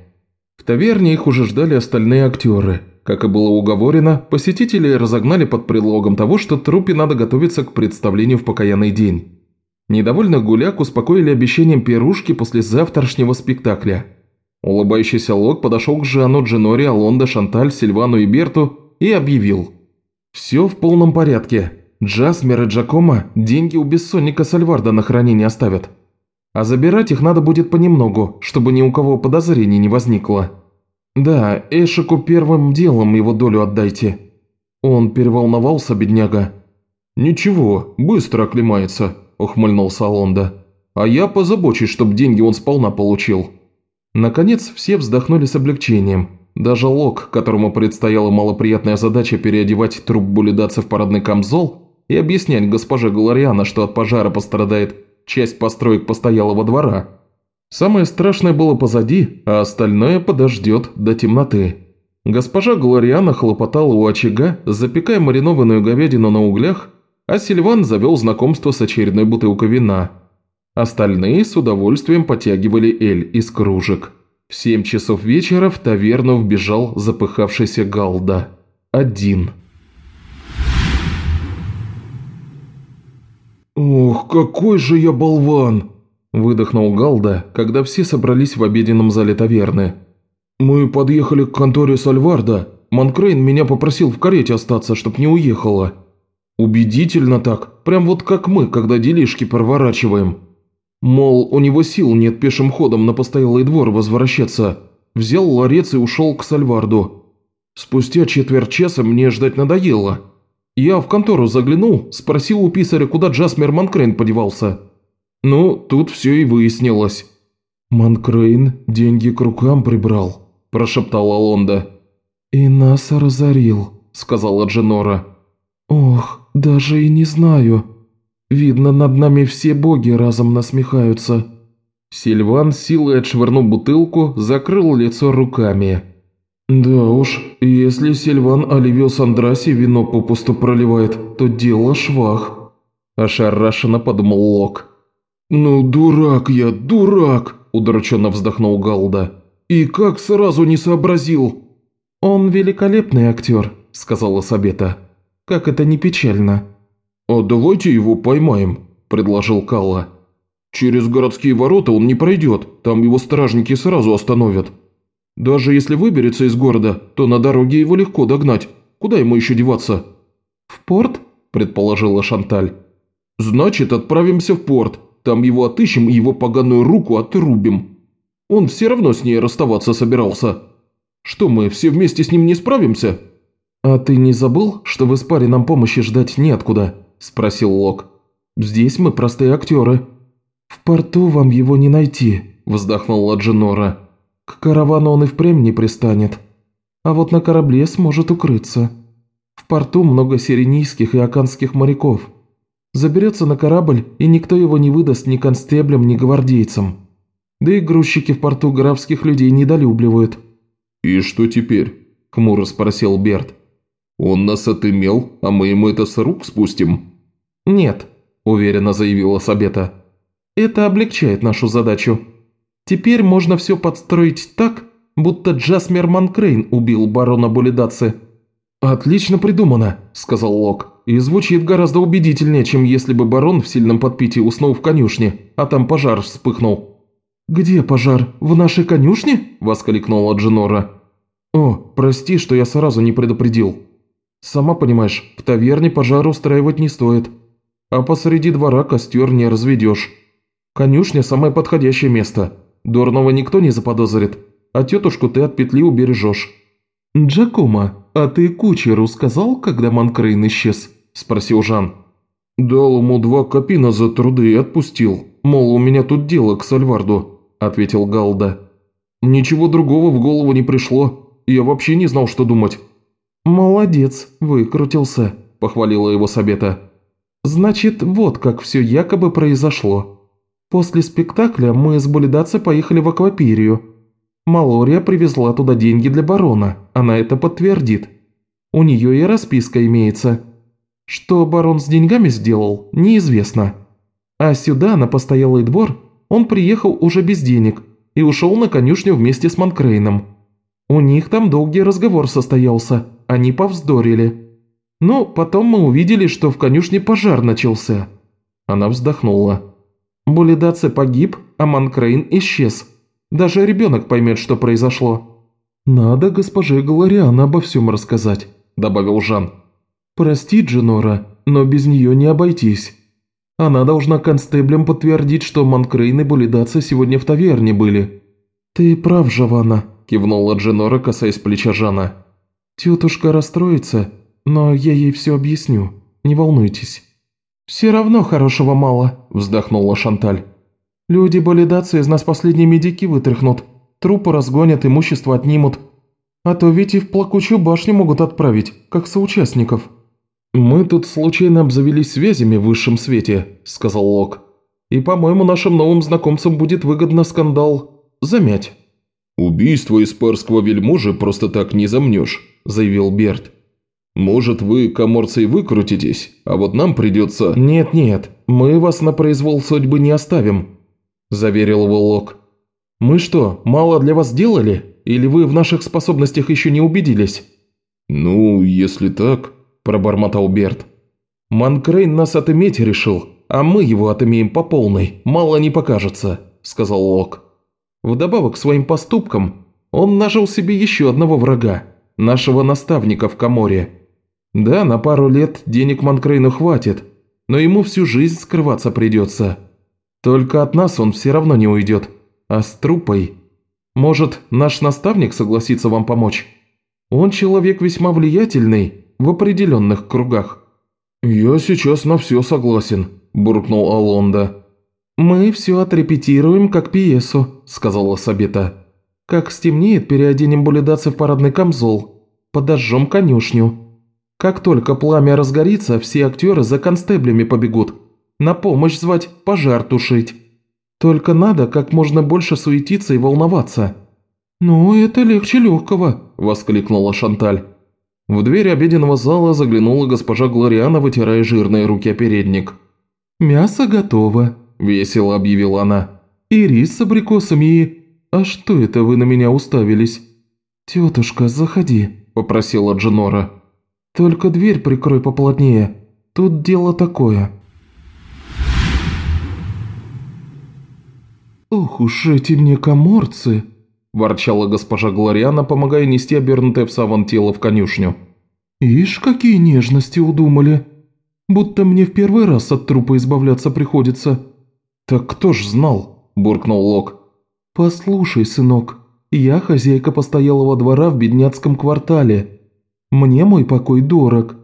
В таверне их уже ждали остальные актеры. Как и было уговорено, посетители разогнали под предлогом того, что труппе надо готовиться к представлению в покаянный день. Недовольных гуляк успокоили обещанием пирушки после завтрашнего спектакля – Улыбающийся Лок подошел к Жану, Дженоре, Алонда, Шанталь, Сильвану и Берту и объявил. «Все в полном порядке. Джасмер и Джакома деньги у бессонника Сальварда на хранение оставят. А забирать их надо будет понемногу, чтобы ни у кого подозрений не возникло. Да, Эшику первым делом его долю отдайте». Он переволновался, бедняга. «Ничего, быстро оклемается», – ухмыльнулся Алонда. «А я позабочусь, чтобы деньги он сполна получил». Наконец, все вздохнули с облегчением. Даже Лок, которому предстояла малоприятная задача переодевать труп Булидаца в парадный камзол и объяснять госпоже Галариана, что от пожара пострадает часть построек постоялого двора. Самое страшное было позади, а остальное подождет до темноты. Госпожа Галариана хлопотала у очага, запекая маринованную говядину на углях, а Сильван завел знакомство с очередной бутылкой вина – Остальные с удовольствием потягивали эль из кружек. В семь часов вечера в таверну вбежал запыхавшийся Галда. Один. «Ох, какой же я болван!» – выдохнул Галда, когда все собрались в обеденном зале таверны. «Мы подъехали к конторе Сальварда. Манкрейн меня попросил в карете остаться, чтоб не уехала. Убедительно так, прям вот как мы, когда делишки проворачиваем. Мол, у него сил нет пешим ходом на постоялый двор возвращаться. Взял ларец и ушел к Сальварду. Спустя четверть часа мне ждать надоело. Я в контору заглянул, спросил у писаря, куда Джасмер Манкрейн подевался. Ну, тут все и выяснилось. «Манкрейн деньги к рукам прибрал», – прошептала Лонда. «И нас разорил», – сказала Дженора. «Ох, даже и не знаю», Видно, над нами все боги разом насмехаются». Сильван силой отшвырнул бутылку, закрыл лицо руками. «Да уж, если Сильван Оливиус Андраси вино попусту проливает, то дело швах». – ошарашенно подумал Лок. «Ну, дурак я, дурак!» – удрученно вздохнул Галда. «И как сразу не сообразил?» «Он великолепный актер», – сказала Сабета. «Как это не печально». «А давайте его поймаем», – предложил Калла. «Через городские ворота он не пройдет, там его стражники сразу остановят. Даже если выберется из города, то на дороге его легко догнать. Куда ему еще деваться?» «В порт?» – предположила Шанталь. «Значит, отправимся в порт. Там его отыщем и его поганую руку отрубим. Он все равно с ней расставаться собирался. Что мы, все вместе с ним не справимся?» «А ты не забыл, что в Испаре нам помощи ждать неоткуда?» – спросил Лок. «Здесь мы простые актеры». «В порту вам его не найти», – вздохнула Дженора. «К каравану он и впрямь не пристанет. А вот на корабле сможет укрыться. В порту много сиренийских и аканских моряков. Заберется на корабль, и никто его не выдаст ни констеблям, ни гвардейцам. Да и грузчики в порту графских людей недолюбливают». «И что теперь?» – хмуро спросил Берт. «Он нас отымел, а мы ему это с рук спустим?» «Нет», – уверенно заявила Сабета. «Это облегчает нашу задачу. Теперь можно все подстроить так, будто Джасмер Манкрейн убил барона Булидаци». «Отлично придумано», – сказал Лок. «И звучит гораздо убедительнее, чем если бы барон в сильном подпитии уснул в конюшне, а там пожар вспыхнул». «Где пожар? В нашей конюшне?» – воскликнула Дженора. «О, прости, что я сразу не предупредил. Сама понимаешь, в таверне пожар устраивать не стоит, а посреди двора костер не разведешь. Конюшня – самое подходящее место. Дурного никто не заподозрит, а тетушку ты от петли убережешь». «Джакома, а ты кучеру сказал, когда Манкрейн исчез?» – спросил Жан. «Дал ему два копина за труды и отпустил. Мол, у меня тут дело к Сальварду», – ответил Галда. «Ничего другого в голову не пришло. Я вообще не знал, что думать». «Молодец, выкрутился», – похвалила его Сабета. «Значит, вот как все якобы произошло. После спектакля мы с Булидаци поехали в Аквапирию, Малория привезла туда деньги для барона, она это подтвердит. У нее и расписка имеется. Что барон с деньгами сделал, неизвестно. А сюда, на постоялый двор, он приехал уже без денег и ушел на конюшню вместе с Манкрейном. У них там долгий разговор состоялся, они повздорили. Но потом мы увидели, что в конюшне пожар начался. Она вздохнула. Булидаци погиб, а Монкрейн исчез. Даже ребенок поймет, что произошло». «Надо госпоже Глориано обо всем рассказать», – добавил Жан. «Прости, Дженора, но без нее не обойтись. Она должна констеблям подтвердить, что Монкрейн и Булидаци сегодня в таверне были». «Ты прав, Жавана», – кивнула Дженора, касаясь плеча Жана. «Тетушка расстроится, но я ей все объясню. Не волнуйтесь». «Все равно хорошего мало», – вздохнула Шанталь. Люди Болидации из нас последние медики вытряхнут, трупы разгонят, имущество отнимут. А то ведь и в плакучую башню могут отправить, как соучастников». «Мы тут случайно обзавелись связями в высшем свете», – сказал Лок. «И, по-моему, нашим новым знакомцам будет выгодно скандал замять». «Убийство испарского вельможи просто так не замнешь», – заявил Берт. «Может, вы, коморцы, и выкрутитесь, а вот нам придется...» «Нет-нет, мы вас на произвол судьбы не оставим», – заверил его Лок. «Мы что, мало для вас сделали? Или вы в наших способностях еще не убедились?» «Ну, если так», – пробормотал Берт. «Манкрейн нас отыметь решил, а мы его отымеем по полной, мало не покажется», – сказал Лок. «Вдобавок к своим поступкам, он нажил себе еще одного врага, нашего наставника в Каморе. Да, на пару лет денег Манкрейну хватит, но ему всю жизнь скрываться придется». Только от нас он все равно не уйдет. А с трупой... Может, наш наставник согласится вам помочь? Он человек весьма влиятельный в определенных кругах». «Я сейчас на все согласен», – буркнул Алонда. «Мы все отрепетируем как пьесу», – сказала Сабита. «Как стемнеет, переоденем булидаться в парадный камзол, подожжем конюшню. Как только пламя разгорится, все актеры за констеблями побегут, на помощь звать, пожар тушить. Только надо как можно больше суетиться и волноваться». «Ну, это легче легкого», – воскликнула Шанталь. В дверь обеденного зала заглянула госпожа Глориана, вытирая жирные руки о передник. «Мясо готово», – весело объявила она. «И рис с абрикосами и... А что это вы на меня уставились?» «Тетушка, заходи», – попросила Дженора. «Только дверь прикрой поплотнее. Тут дело такое». «Ох уж эти мне коморцы!» – ворчала госпожа Глориана, помогая нести обернутое в саван тело в конюшню. «Ишь, какие нежности удумали! Будто мне в первый раз от трупа избавляться приходится». «Так кто ж знал?» – буркнул Лок. «Послушай, сынок, я хозяйка постоялого двора в бедняцком квартале. Мне мой покой дорог.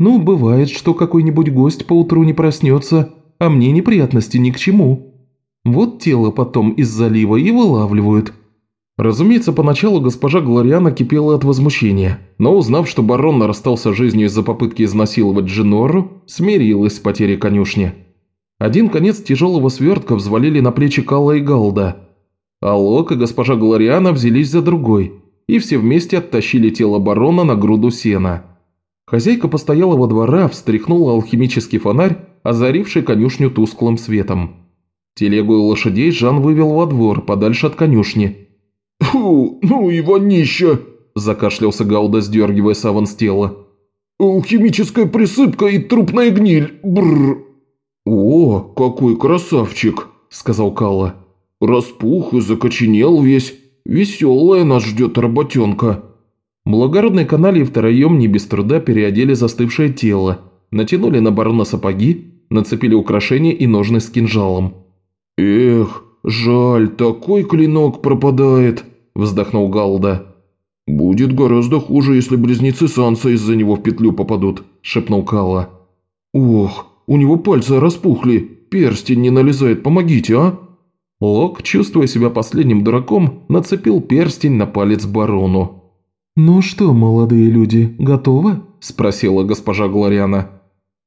Ну, бывает, что какой-нибудь гость поутру не проснется, а мне неприятности ни к чему». Вот тело потом из залива и вылавливают. Разумеется, поначалу госпожа Глориана кипела от возмущения, но узнав, что барон расстался жизнью из-за попытки изнасиловать Джинору, смирилась с потерей конюшни. Один конец тяжелого свертка взвалили на плечи Калла и Галда, а Лок и госпожа Глориана взялись за другой, и все вместе оттащили тело барона на груду сена. Хозяйка постоялого двора встряхнула алхимический фонарь, озаривший конюшню тусклым светом. Телегу и лошадей Жан вывел во двор, подальше от конюшни. «Фу, ну и вонища!» – закашлялся Гауда, сдергивая саван с тела. «Алхимическая присыпка и трупная гниль! Бррр!» «О, какой красавчик!» – сказал Калла. «Распух и закоченел весь. Веселая нас ждет работенка». Благородные канали втроем не без труда переодели застывшее тело, натянули на барона сапоги, нацепили украшения и ножны с кинжалом. «Эх, жаль, такой клинок пропадает», – вздохнул Галда. «Будет гораздо хуже, если близнецы Санса из-за него в петлю попадут», – шепнул Калла. «Ох, у него пальцы распухли, перстень не налезает, помогите, а?» Лок, чувствуя себя последним дураком, нацепил перстень на палец барону. «Ну что, молодые люди, готовы?» – спросила госпожа Глориана.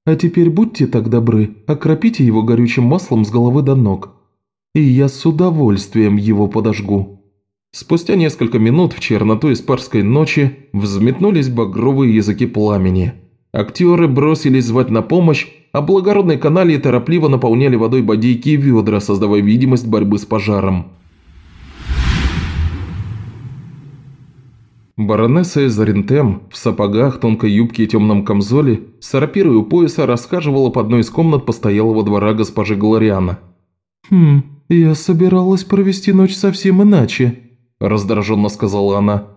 «А теперь будьте так добры, окропите его горючим маслом с головы до ног и я с удовольствием его подожгу». Спустя несколько минут в черноту испарской ночи взметнулись багровые языки пламени. Актеры бросились звать на помощь, а благородные каналии торопливо наполняли водой бодейки и ведра, создавая видимость борьбы с пожаром. Баронесса из Рентем в сапогах, тонкой юбке и темном камзоле с рапирой у пояса рассказывала по одной из комнат постоялого двора госпожи Глориана. «Хм, «Я собиралась провести ночь совсем иначе», – раздраженно сказала она.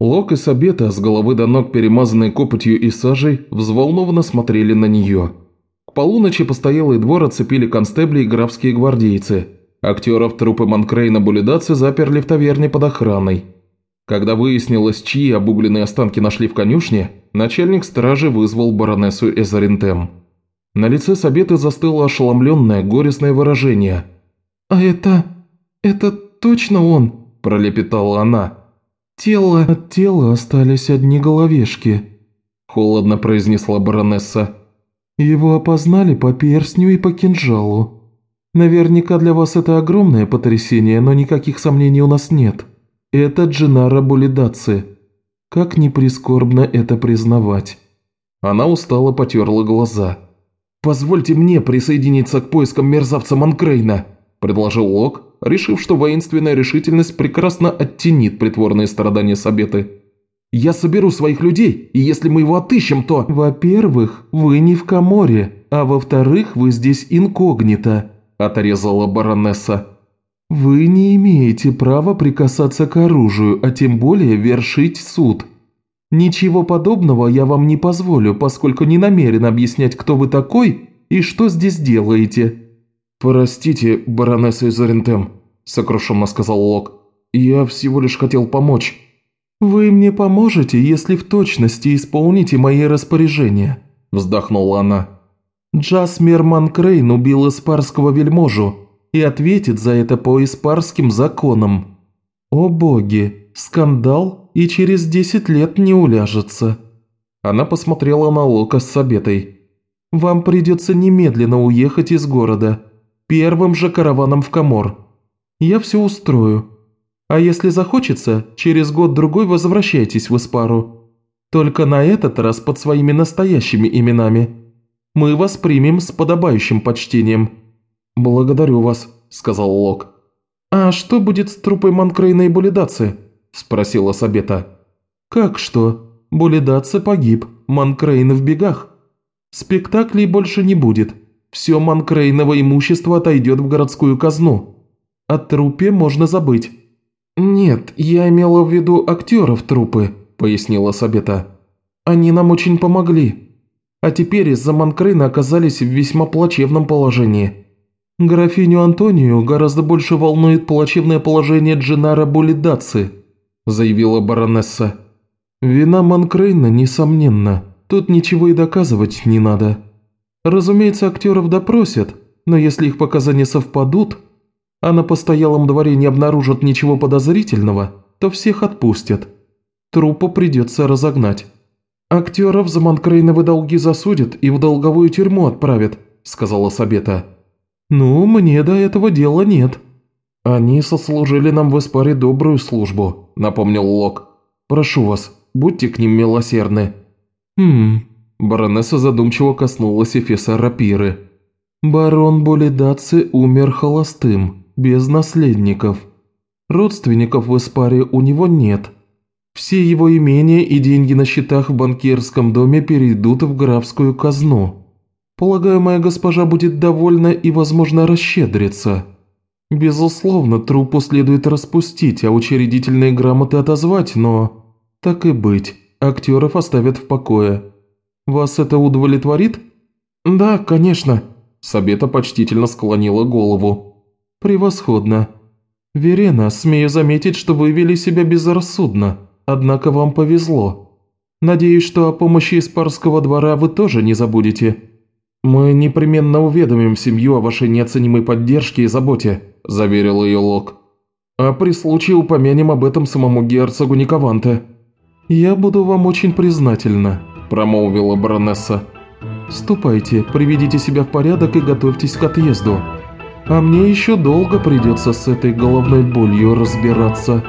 Лок и Сабета, с головы до ног перемазанные копотью и сажей, взволнованно смотрели на нее. К полуночи постоялый двор оцепили констебли и графские гвардейцы. Актеров трупы Манкрейна Булидаци заперли в таверне под охраной. Когда выяснилось, чьи обугленные останки нашли в конюшне, начальник стражи вызвал баронессу Эзаринтем. На лице Сабеты застыло ошеломленное, горестное выражение – «А это... это точно он?» – пролепетала она. «Тело... От тела остались одни головешки», – холодно произнесла баронесса. «Его опознали по перстню и по кинжалу. Наверняка для вас это огромное потрясение, но никаких сомнений у нас нет. Это Джинара Булидаци. Как ни прискорбно это признавать». Она устало потерла глаза. «Позвольте мне присоединиться к поискам мерзавца Манкрейна», – предложил Лок, решив, что воинственная решительность прекрасно оттенит притворные страдания Сабеты. «Я соберу своих людей, и если мы его отыщем, то...» «Во-первых, вы не в Каморе, а во-вторых, вы здесь инкогнито», – отрезала баронесса. «Вы не имеете права прикасаться к оружию, а тем более вершить суд. Ничего подобного я вам не позволю, поскольку не намерен объяснять, кто вы такой и что здесь делаете». «Простите, баронесса из Орентем», – сокрушенно сказал Лок. «Я всего лишь хотел помочь». «Вы мне поможете, если в точности исполните мои распоряжения», – вздохнула она. «Джасмер Монкрейн убил эспарского вельможу и ответит за это по эспарским законам. О боги, скандал и через десять лет не уляжется». Она посмотрела на Лока с Сабетой. «Вам придется немедленно уехать из города» Первым же караваном в Камор. Я все устрою. А если захочется, через год-другой возвращайтесь в Эспару. Только на этот раз под своими настоящими именами. Мы вас примем с подобающим почтением». «Благодарю вас», – сказал Лок. «А что будет с трупой Манкрейна и Булидаци?» – спросила Сабета. «Как что? Булидаци погиб, Манкрейн в бегах. Спектаклей больше не будет. Все Манкрейново имущество отойдет в городскую казну. О трупе можно забыть». «Нет, я имела в виду актеров трупы», – пояснила Сабета. «Они нам очень помогли. А теперь из-за Манкрейна оказались в весьма плачевном положении. Графиню Антонию гораздо больше волнует плачевное положение Джинара Булидаци», – заявила баронесса. «Вина Манкрейна, несомненно. Тут ничего и доказывать не надо. Разумеется, актеров допросят, но если их показания совпадут, а на постоялом дворе не обнаружат ничего подозрительного, то всех отпустят. Трупу придется разогнать. Актеров за Манкрейновы долги засудят и в долговую тюрьму отправят», – сказала Сабета. «Ну, мне до этого дела нет». «Они сослужили нам в Испаре добрую службу», – напомнил Лок. «Прошу вас, будьте к ним милосердны». «Хм...» – баронесса задумчиво коснулась Эфеса рапиры. «Барон Болидаци умер холостым, без наследников. Родственников в Испаре у него нет. Все его имения и деньги на счетах в банкирском доме перейдут в графскую казну. Полагаю, моя госпожа будет довольна и, возможно, расщедрится. Безусловно, трупу следует распустить, а учредительные грамоты отозвать, но... Так и быть, актеров оставят в покое. Вас это удовлетворит? Да, конечно. Сабета почтительно склонила голову. «Превосходно. Верена, смею заметить, что вы вели себя безрассудно, однако вам повезло. Надеюсь, что о помощи из парского двора вы тоже не забудете. Мы непременно уведомим семью о вашей неоценимой поддержке и заботе», – заверил ее Лок. «А при случае упомянем об этом самому герцогу Никованте». «Я буду вам очень признательна», – промолвила баронесса. «Ступайте, приведите себя в порядок и готовьтесь к отъезду». А мне еще долго придется с этой головной болью разбираться.